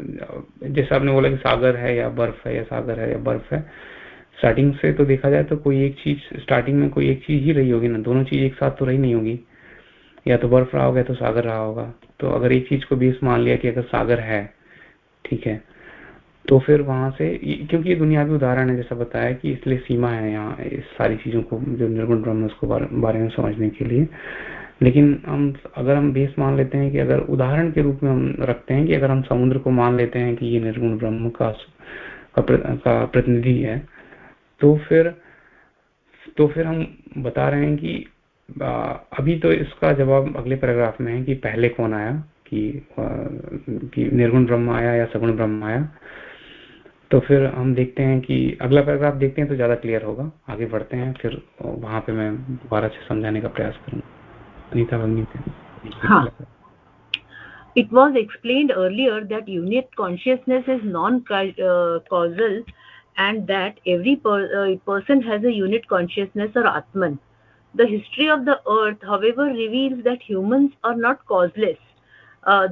जैसे आपने बोला कि सागर है या बर्फ़ है या सागर है या बर्फ़ है स्टार्टिंग से तो देखा जाए तो कोई एक चीज़ स्टार्टिंग में कोई एक चीज़ ही रही होगी ना, दोनों चीज़ एक साथ तो रही नहीं होगी। या तो बर्फ़ रहा होगा तो सागर रहा होगा। तो अगर एक चीज़ को बेस मान लिया कि अगर सागर है, ठीक है तो फिर वहाँ से क्योंकि ये दुनियावी उदाहरण है जैसा बताया कि इसलिए सीमा है यहाँ इस सारी चीज़ों को जो निर्गुण ब्रह्म उसको बारे में समझने के लिए। लेकिन हम अगर हम बेस मान लेते हैं कि अगर उदाहरण के रूप में हम रखते हैं कि अगर हम समुद्र को मान लेते हैं कि ये निर्गुण ब्रह्म का का प्रतिनिधि है तो फिर तो फिर हम बता रहे हैं कि अभी तो इसका जवाब अगले पैराग्राफ में है कि पहले कौन आया? कि, कि निर्गुण ब्रह्म आया या सगुण ब्रह्म आया? तो फिर हम देखते हैं कि अगला पैराग्राफ देखते हैं तो ज़्यादा क्लियर होगा। आगे बढ़ते हैं, फिर वहाँ पे मैं दोबारा से समझाने का प्रयास करूँगा। Anita वर्गी it was explain earlier that unit consciousness is non causal and that every person has at consciousness और Atman the history of the earth however reveal that humans are not causeless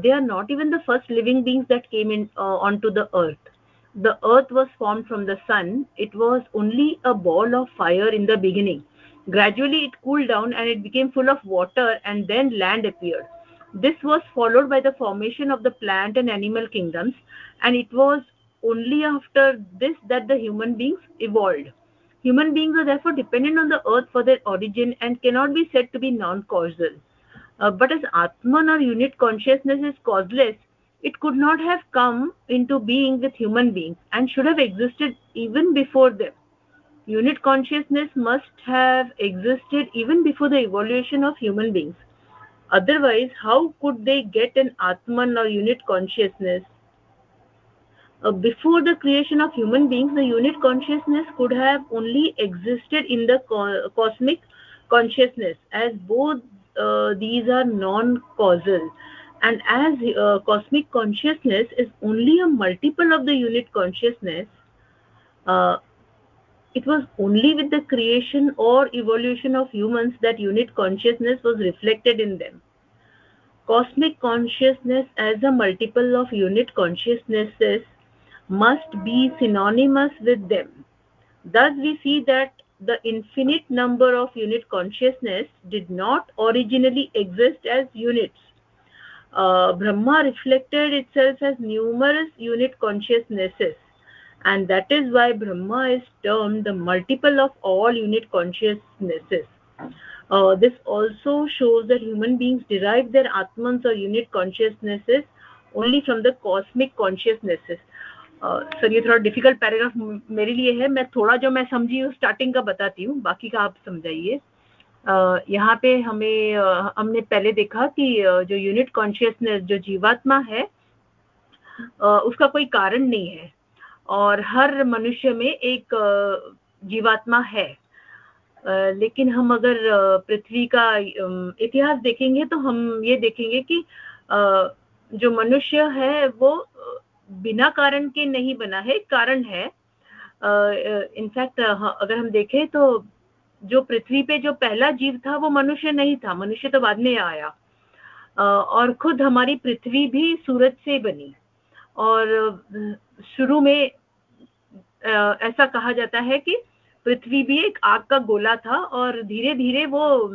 they are not even the first living beings that came in on to the earth The earth was formed from the sun. It was only a ball of fire in the beginning Gradually it cooled down and it became full of water and then land appeared. This was followed by the formation of the plant and animal kingdoms and it was only after this that the human beings evolved. Human beings are therefore dependent on the earth for their origin and cannot be said to be non-causal. Uh, but as Atman or unit consciousness is causeless, it could not have come into being with human beings and should have existed even before them unit consciousness must have existed even before the evolution of human beings. Otherwise, how could they get an Atman or unit consciousness? Uh, before the creation of human beings, the unit consciousness could have only existed in the co cosmic consciousness, as both uh, these are non-causal. And as uh, cosmic consciousness is only a multiple of the unit consciousness, uh, it was only with the creation or evolution of humans that unit consciousness was reflected in them. Cosmic consciousness as a multiple of unit consciousnesses must be synonymous with them. Thus, we see that the infinite number of unit consciousness did not originally exist as units. Uh, Brahma reflected itself as numerous unit consciousnesses and that is why Brahma is termed the multiple of all unit consciousnesses. Uh, this also shows that human beings derive their Atmans or unit consciousnesses only from the cosmic consciousnesses. Sir uh, ये थोड़ा difficult paragraph मेरे लिए है मैं थोड़ा जो मैं समझी हूँ स्टार्टिंग का बताती हूँ बाकी का आप समझाइए uh, यहाँ पे हमें हमने पहले देखा कि जो यूनिट कॉन्शियसनेस जो जीवात्मा है उसका कोई कारण नहीं है। और हर मनुष्य में एक जीवात्मा है। लेकिन हम अगर पृथ्वी का इतिहास देखेंगे तो हम ये देखेंगे कि जो मनुष्य है, वो बिना कारण के नहीं बना है। कारण है इनफैक्ट अगर हम देखें तो जो पृथ्वी पे जो पहला जीव था, वो मनुष्य नहीं था। मनुष्य तो बाद में आया। और खुद हमारी पृथ्वी भी सूरज से बनी। और शुरू में ऐसा कहा जाता है कि पृथ्वी भी एक आग का गोला था और धीरे धीरे वो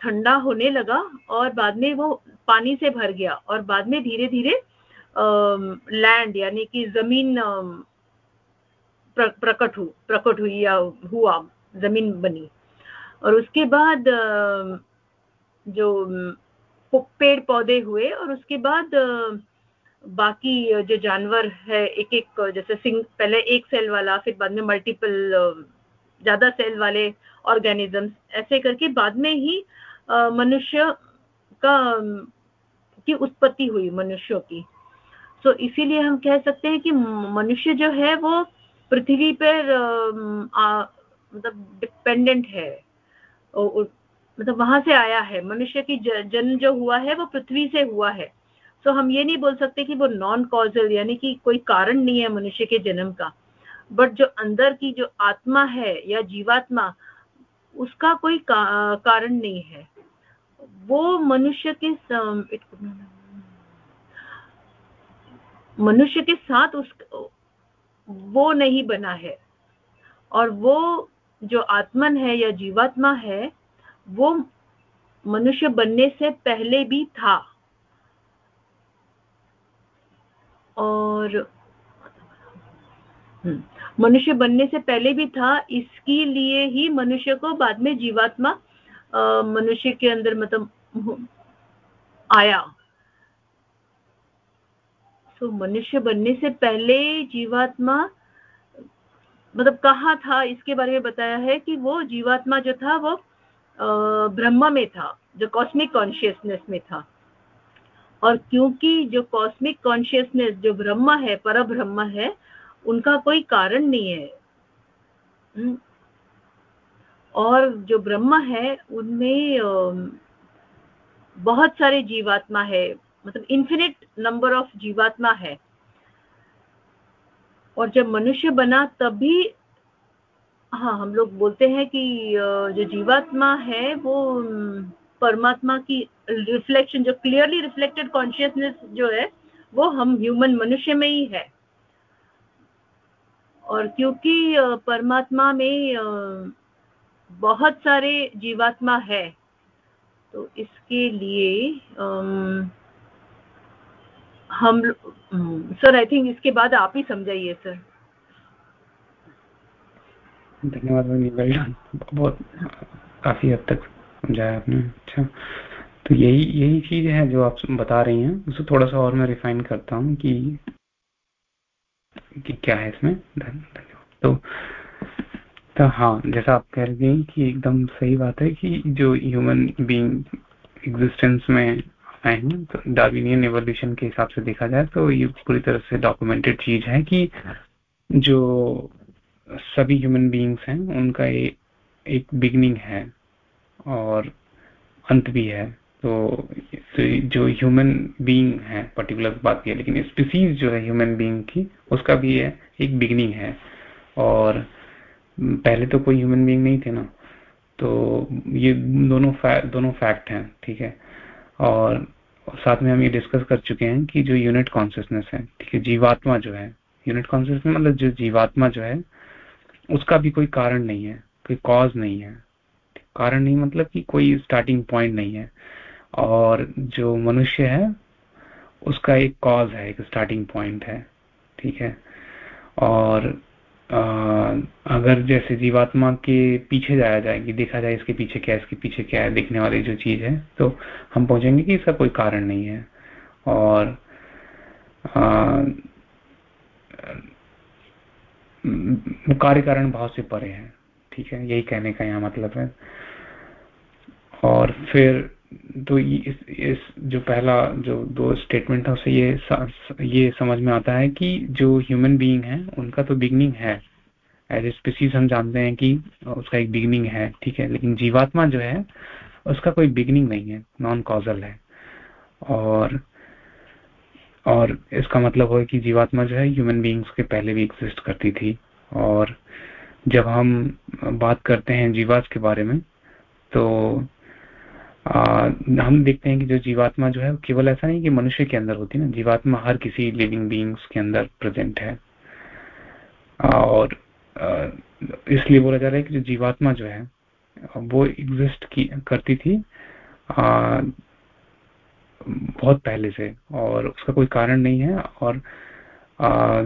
ठंडा होने लगा और बाद में वो पानी से भर गया और बाद में धीरे धीरे लैंड यानी कि ज़मीन प्रकट हु, प्रकट हुई या हुआ। ज़मीन बनी। और उसके बाद जो पेड़ पौधे हुए और उसके बाद बाकी जो जानवर है एक एक जैसे सिंग, पहले एक सेल वाला, फिर बाद में मल्टीपल ज़्यादा सेल वाले ऑर्गेनिजम्स ऐसे करके बाद में ही मनुष्य का, की उत्पत्ति हुई मनुष्यों की। तो इसीलिए हम कह सकते हैं कि मनुष्य जो है वो पृथ्वी पर मतलब डिपेंडेंट है। मतलब वहाँ से आया है। मनुष्य की जन्म जो हुआ है वो पृथ्वी से हुआ है। तो हम ये नहीं बोल सकते कि वो नॉन कॉजल यानी कि कोई कारण नहीं है मनुष्य के जन्म का। बट जो अंदर की जो आत्मा है या जीवात्मा उसका कोई का, कारण नहीं है। वो मनुष्य के मनुष्य के साथ उस वो नहीं बना है। और वो जो आत्मन है या जीवात्मा है वो मनुष्य बनने से पहले भी था। और हम्म, मनुष्य बनने से पहले भी था इसके लिए ही मनुष्य को बाद में जीवात्मा मनुष्य के अंदर मतलब आया। सो मनुष्य बनने से पहले जीवात्मा मतलब कहा था, इसके बारे में बताया है कि वो जीवात्मा जो था, वो ब्रह्म में था, जो कॉस्मिक कॉन्शियसनेस में था। और क्योंकि जो कॉस्मिक कॉन्शियसनेस जो ब्रह्म है पर ब्रह्म है, उनका कोई कारण नहीं है। हम्म। और जो ब्रह्म है, उनमें बहुत सारे जीवात्मा है मतलब इन्फिनिट नंबर ऑफ़ जीवात्मा है। और जब मनुष्य बना तभी हाँ हम लोग बोलते हैं कि जो जीवात्मा है वो परमात्मा की रिफ्लेक्शन जो क्लियरली रिफ्लेक्टेड कॉन्शियसनेस जो है, वो हम ह्यूमन मनुष्य में ही है। और क्योंकि परमात्मा में बहुत सारे जीवात्मा है तो इसके लिए हम सर आई थिंक इसके बाद आप ही समझाइए सर धन्यवाद बहुत काफ़ी हद तक समझाया आपने अच्छा. तो यही यही चीज़ है जो आप बता रही हैं. उसे थोड़ा सा और मैं रिफाइन करता हूँ कि कि क्या है इसमें. तो तो हाँ जैसा आप कह रही हैं कि एकदम सही बात है कि जो ह्यूमन बीइंग एग्जिस्टेंस में तो डार्विनियन एवोल्यूशन के हिसाब से देखा जाए तो ये पूरी तरह से डॉक्यूमेंटेड चीज़ है कि जो सभी ह्यूमन बीइंग्स हैं उनका ए, एक बिगनिंग है और अंत भी है। तो, तो जो ह्यूमन बीइंग है पर्टिकुलर बात की है लेकिन स्पीसीज जो है ह्यूमन बीइंग की उसका भी है एक बिगनिंग है। और पहले तो कोई ह्यूमन बीइंग नहीं थे ना। तो ये दोनों फैक्ट दोनों फैक्ट हैं ठीक है? और साथ में हम ये डिस्कस कर चुके हैं कि जो यूनिट कॉन्सियसनेस है, ठीक है, जीवात्मा जो है यूनिट कॉन्सियसनेस मतलब जो जीवात्मा जो है, उसका भी कोई कारण नहीं है, कोई कॉज नहीं है। कारण नहीं मतलब कि कोई स्टार्टिंग पॉइंट नहीं है। और जो मनुष्य है, उसका एक कॉज है, एक स्टार्टिंग पॉइंट है, ठीक है। और अगर जैसे जीवात्मा के पीछे जाया जाए, कि देखा जाए इसके पीछे क्या है, इसके पीछे क्या है, देखने वाली जो चीज़ है तो हम पहुँचेंगे कि इसका कोई कारण नहीं है। और कार्य कारण भाव से परे है, ठीक है? यही कहने का यहाँ मतलब है। और फिर तो इस, इस जो पहला जो दो स्टेटमेंट था उससे ये ये समझ में आता है कि जो ह्यूमन बीइंग है उनका तो बिगनिंग है। एज ए स्पीसीज हम जानते हैं कि उसका एक बिगनिंग है ठीक है? लेकिन जीवात्मा जो है उसका कोई बिगनिंग नहीं है नॉन कॉजल है। और और इसका मतलब हो कि जीवात्मा जो है ह्यूमन बींग्स के पहले भी एग्जिस्ट करती थी। और जब हम बात करते हैं जीवास के बारे में तो हम देखते हैं कि जो जीवात्मा जो है केवल ऐसा नहीं कि मनुष्य के अंदर होती है ना जीवात्मा हर किसी लिविंग बींग्स के अंदर प्रेजेंट है। और इसलिए बोला जा रहा है कि जो जीवात्मा जो है वो एग्जिस्ट की करती थी आ, बहुत पहले से और उसका कोई कारण नहीं है और आ,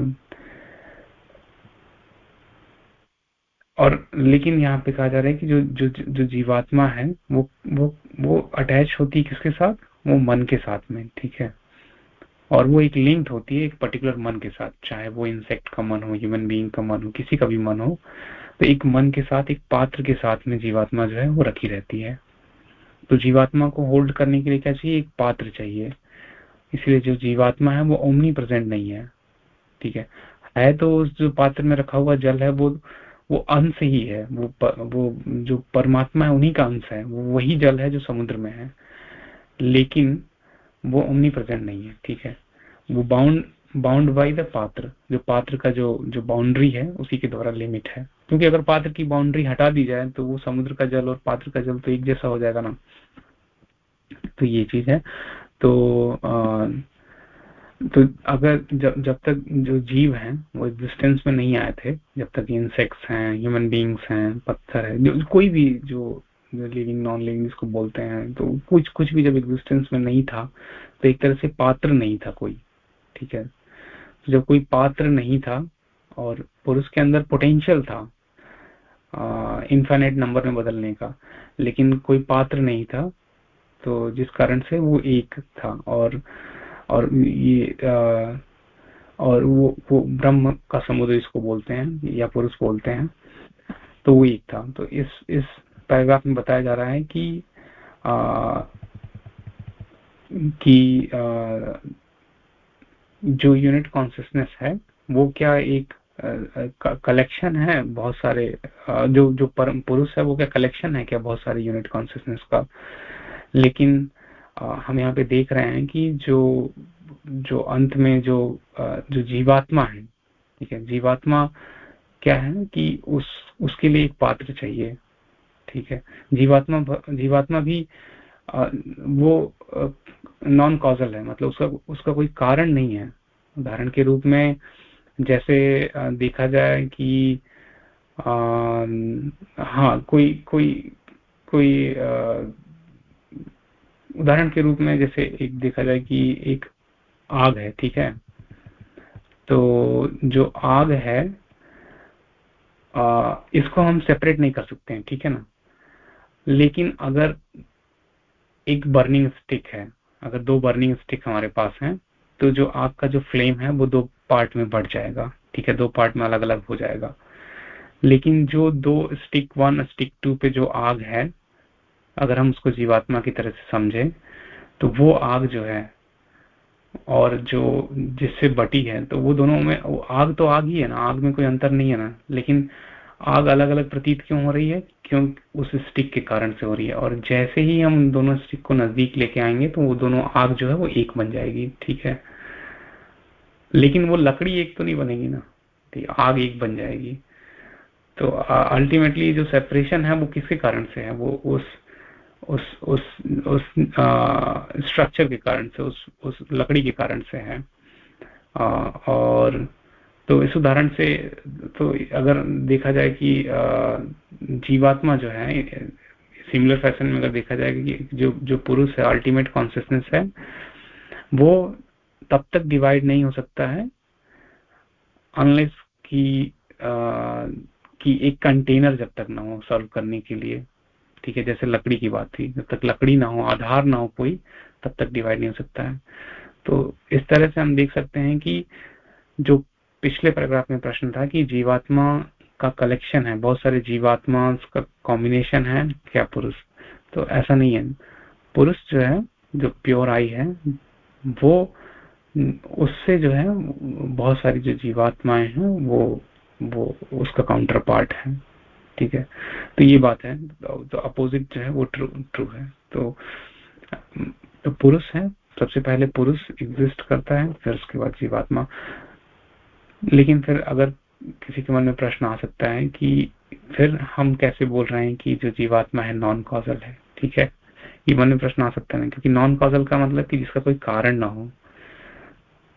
और लेकिन यहाँ पे कहा जा रहा है कि जो जो जो जीवात्मा है, वो वो वो अटैच होती है किसके साथ? वो मन के साथ में, ठीक है? और वो एक लिंक्ड होती है एक पर्टिकुलर मन के साथ, चाहे वो इंसेक्ट का मन हो ह्यूमन बीइंग का मन हो, किसी का भी मन हो तो एक मन के साथ, एक पात्र के साथ में जीवात्मा जो है वो रखी रहती है। तो जीवात्मा को होल्ड करने के लिए क्या चाहिए? एक पात्र चाहिए। इसलिए जो जीवात्मा है वो ओमनी प्रेजेंट नहीं है, ठीक है? है तो उस जो पात्र में रखा हुआ जल है, वो वो अंश ही है वो प, वो जो परमात्मा है उन्हीं का अंश है वो वही जल है जो समुद्र में है। लेकिन वो ओमनी प्रेजेंट नहीं है ठीक है? वो बाउंड बाउंड बाई द पात्र जो पात्र का जो जो बाउंड्री है उसी के द्वारा लिमिट है। क्योंकि अगर पात्र की बाउंड्री हटा दी जाए तो वो समुद्र का जल और पात्र का जल तो एक जैसा हो जाएगा ना। तो ये चीज़ है। तो आ, तो अगर जब जब तक जो जीव हैं, वो एग्जिस्टेंस में नहीं आए थे, जब तक इंसेक्ट्स हैं ह्यूमन बींग्स हैं, पत्थर है, जो, कोई भी जो लिविंग नॉन लिविंग जिसको बोलते हैं तो कुछ कुछ भी जब एग्जिस्टेंस में नहीं था तो एक तरह से पात्र नहीं था कोई, ठीक है? तो जब कोई पात्र नहीं था और पुरुष के अंदर पोटेंशियल था इन्फाइनाइट नंबर में बदलने का, लेकिन कोई पात्र नहीं था तो जिस कारण से वो एक था और और ये और वो वो ब्रह्म का समुद्र इसको बोलते हैं या पुरुष बोलते हैं। तो वो एक था। तो इस इस पैराग्राफ में बताया जा रहा है कि आ, कि आ, जो यूनिट कॉन्सियसनेस है वो क्या एक कलेक्शन है बहुत सारे आ, जो जो परम पुरुष है वो क्या कलेक्शन है क्या बहुत सारे यूनिट कॉन्सियसनेस का? लेकिन हम यहाँ पे देख रहे हैं कि जो जो अंत में जो जो जीवात्मा है ठीक है जीवात्मा क्या है कि उस उसके लिए एक पात्र चाहिए ठीक है। जीवात्मा जीवात्मा भी वो नॉन कॉजल है मतलब उसका उसका कोई कारण नहीं है। उदाहरण के रूप में जैसे देखा जाए कि आ, हाँ कोई कोई कोई उदाहरण के रूप में जैसे एक देखा जाए कि एक आग है ठीक है? तो जो आग है आ, इसको हम सेपरेट नहीं कर सकते हैं ठीक है ना? लेकिन अगर एक बर्निंग स्टिक है अगर दो बर्निंग स्टिक हमारे पास हैं तो जो आग का जो फ्लेम है वो दो पार्ट में बढ़ जाएगा ठीक है? दो पार्ट में अलग अलग हो जाएगा। लेकिन जो दो स्टिक वन स्टिक टू पे जो आग है अगर हम उसको जीवात्मा की तरह से समझे तो वो आग जो है और जो जिससे बटी है तो वो दोनों में, वो आग तो आग ही है ना, आग में कोई अंतर नहीं है ना। लेकिन आग अलग अलग प्रतीत क्यों हो रही है? क्यों उस स्टिक के कारण से हो रही है। और जैसे ही हम दोनों स्टिक को नज़दीक लेके आएँगे तो वो दोनों आग जो है, वो एक बन जाएगी, ठीक है? लेकिन वो लकड़ी एक तो नहीं बनेगी ना ठीक आग एक बन जाएगी। तो अल्टीमेटली जो सेपरेशन है, वो किसके कारण से है? वो उस उस उस उस स्ट्रक्चर के कारण से उस उस लकड़ी के कारण से है। आ, और तो इस उदाहरण से तो अगर देखा जाए कि जीवात्मा जो है सिमिलर फ़ैशन में अगर देखा जाए कि जो जो पुरुष है अल्टीमेट कॉन्सियसनेस है वो तब तक डिवाइड नहीं हो सकता है अनलेस की कि एक कंटेनर जब तक ना हो सॉल्व करने के लिए। ठीक है, जैसे लकड़ी की बात थी, जब तक लकड़ी ना हो, आधार ना हो कोई, तब तक डिवाइड नहीं हो सकता है। तो इस तरह से हम देख सकते हैं कि जो पिछले पैराग्राफ में प्रश्न था कि जीवात्मा का कलेक्शन है, बहुत सारे जीवात्मा का कॉम्बिनेशन है, क्या पुरुष? तो ऐसा नहीं है। पुरुष जो है, जो प्योर आई है, वो उससे जो है, बहुत सारी जो जीवात्माएँ हैं, वो वो उसका काउंटर पार्ट है। ठीक है? तो ये बात है तो अपोजिट जो है वो ट्रू ट्रू है। तो तो पुरुष है, सबसे पहले पुरुष एग्जिस्ट करता है, फिर उसके बाद जीवात्मा। लेकिन फिर अगर किसी के मन में प्रश्न आ सकता है कि फिर हम कैसे बोल रहे हैं कि जो जीवात्मा है नॉन कॉजल है, ठीक है? ये मन में प्रश्न आ सकता है, क्योंकि नॉन कॉजल का मतलब कि जिसका कोई कारण ना हो।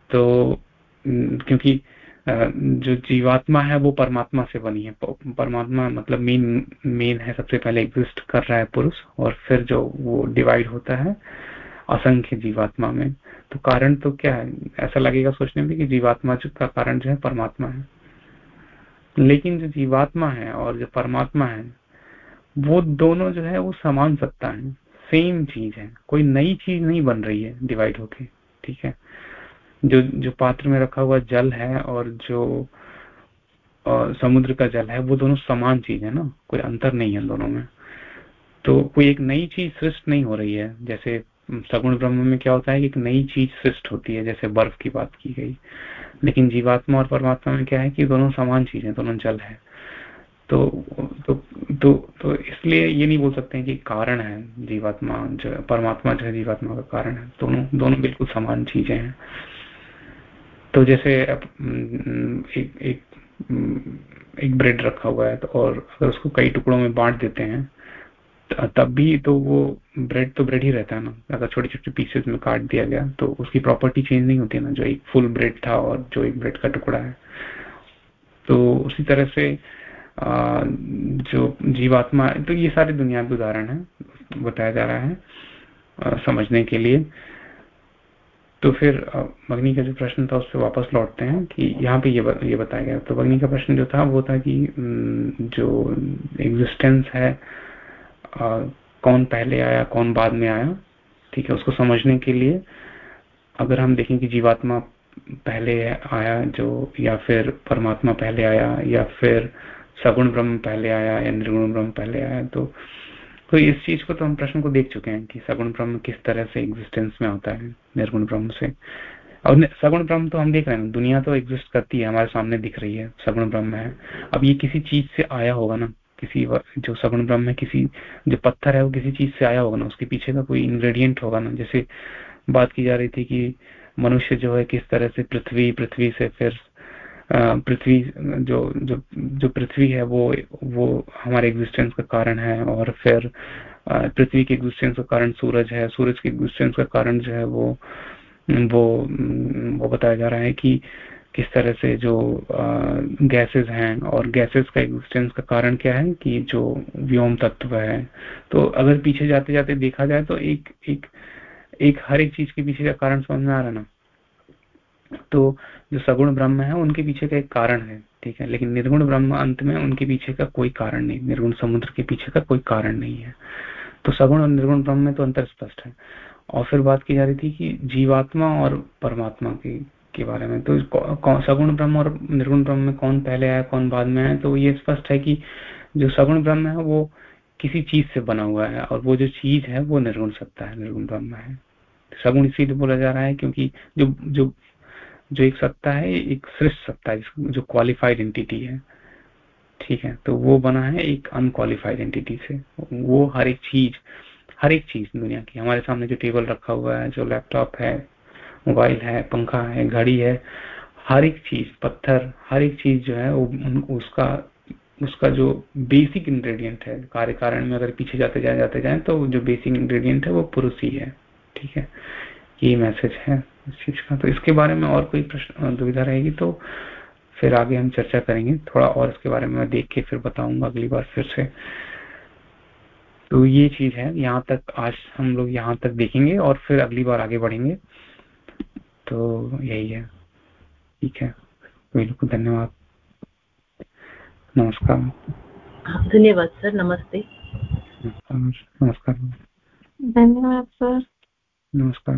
तो क्योंकि जो जीवात्मा है, वो परमात्मा से बनी है। परमात्मा मतलब मेन मेन है, सबसे पहले एग्जिस्ट कर रहा है पुरुष और फिर जो वो डिवाइड होता है, असंख्य जीवात्मा में। तो कारण तो क्या है? ऐसा लगेगा सोचने में कि जीवात्मा का कारण जो है, परमात्मा है। लेकिन जो जीवात्मा है और जो परमात्मा है, वो दोनों जो है, वो समान सत्ता है। सेम चीज़ है। कोई नई चीज़ नहीं बन रही है डिवाइड होके। ठीक है? जो जो पात्र में रखा हुआ जल है और जो और समुद्र का जल है वो दोनों समान चीज़ है ना? कोई अंतर नहीं है दोनों में। तो कोई एक नई चीज़ सृष्ट नहीं हो रही है। जैसे सगुण ब्रह्म में क्या होता है कि एक नई चीज़ सृष्ट होती है जैसे बर्फ़ की बात की गई। लेकिन जीवात्मा और परमात्मा में क्या है कि दोनों समान चीज़ है दोनों जल है। तो तो तो, तो इसलिए ये नहीं बोल सकते हैं कि कारण है जीवात्मा जो परमात्मा जो है जीवात्मा का कारण है। दोनों दोनों बिल्कुल समान चीज़ें हैं। तो जैसे एक एक एक ब्रेड रखा हुआ है तो और अगर उसको कई टुकड़ों में बांट देते हैं तब भी तो वो ब्रेड तो ब्रेड ही रहता है ना। अगर छोटे छोटे पीसेस में काट दिया गया तो उसकी प्रॉपर्टी चेंज नहीं होती ना, जो एक फुल ब्रेड था और जो एक ब्रेड का टुकड़ा है। तो उसी तरह से जो जीवात्मा तो ये सारे दुनिया के उदाहरण है, बताया जा रहा है समझने के लिए। तो फिर मग्नि का जो प्रश्न था उस पर वापस लौटते हैं कि यहाँ पे ये ये बताया गया। तो मग्नि का प्रश्न जो था वो था कि जो एग्जिस्टेंस है कौन पहले आया, कौन बाद में आया, ठीक है, उसको समझने के लिए अगर हम देखें कि जीवात्मा पहले आया जो, या फिर परमात्मा पहले आया, या फिर सगुण ब्रह्म पहले आया, या निर्गुण ब्रह्म पहले आया तो तो इस चीज़ को तो हम प्रश्न को देख चुके हैं कि सगुण ब्रह्म किस तरह से एग्जिस्टेंस में आता है, निर्गुण ब्रह्म से। और सगुण ब्रह्म तो हम देख रहे हैं दुनिया तो एग्जिस्ट करती है, हमारे सामने दिख रही है, सगुण ब्रह्म है। अब ये किसी चीज़ से आया होगा ना, किसी जो सगुण ब्रह्म है, किसी, जो पत्थर है, वो किसी चीज़ से आया होगा ना, उसके पीछे का कोई इंग्रेडिएंट होगा ना, जैसे बात की जा रही थी कि मनुष्य जो है किस तरह से पृथ्वी पृथ्वी से फिर पृथ्वी, जो जो जो पृथ्वी है, वो वो हमारे एग्जिस्टेंस का कारण है और फिर पृथ्वी के एग्जिस्टेंस का कारण सूरज है। सूरज के एग्जिस्टेंस का कारण जो है वो वो वो बताया जा रहा है कि किस तरह से जो गैसेस हैं और गैसेस का एग्जिस्टेंस का कारण क्या है कि जो व्योम तत्व है। तो अगर पीछे जाते जाते देखा जाए तो एक एक एक हर एक चीज़ के पीछे का कारण समझ में आ रहा ना? तो जो सगुण ब्रह्म है, उनके पीछे का एक कारण है, ठीक है? लेकिन निर्गुण ब्रह्म अंत में उनके पीछे का कोई कारण नहीं, निर्गुण समुद्र के पीछे का कोई कारण नहीं है। तो सगुण और निर्गुण ब्रह्म में तो अंतर स्पष्ट है। और फिर बात की जा रही थी कि जीवात्मा और परमात्मा की, के बारे में तो सगुण ब्रह्म और निर्गुण ब्रह्म में कौन पहले आया, कौन बाद में आया तो ये स्पष्ट है कि जो सगुण ब्रह्म है, वो किसी चीज़ से बना हुआ है, और वो जो चीज़ है, वो निर्गुण सत्ता है, निर्गुण ब्रह्म है। सगुण इसीलिए बोला जा रहा है क्योंकि जो जो जो एक सत्ता है, एक श्रेष्ठ सत्ता है जो क्वालिफाइड एंटिटी है। ठीक है तो वो बना है एक अनक्वालिफाइड एंटिटी से। वो हर एक चीज़, हर एक चीज़ दुनिया की। हमारे सामने जो टेबल रखा हुआ है, जो लैपटॉप है मोबाइल है, पंखा है, घड़ी है, हर एक चीज़, पत्थर, हर एक चीज़ जो है, वो उसका उसका जो बेसिक इंग्रेडिएंट है कार्य कारण में अगर पीछे जाते जाए जाते जाए तो जो बेसिक इंग्रेडिएंट है, वो पुरुष ही है। ठीक है ये मैसेज है। इस चीज़ का। तो इसके बारे में और कोई प्रश्न दुविधा रहेगी तो फिर आगे हम चर्चा करेंगे। थोड़ा और इसके बारे में देख के फिर बताऊँगा अगली बार फिर से। तो ये चीज़ है यहाँ तक आज हम लोग यहाँ तक देखेंगे और फिर अगली बार आगे बढ़ेंगे। तो यही है। ठीक है। बिल्कुल धन्यवाद। नमस्कार। धन्यवाद सर नमस्ते। नमस्कार। धन्यवाद सर। नमस्कार।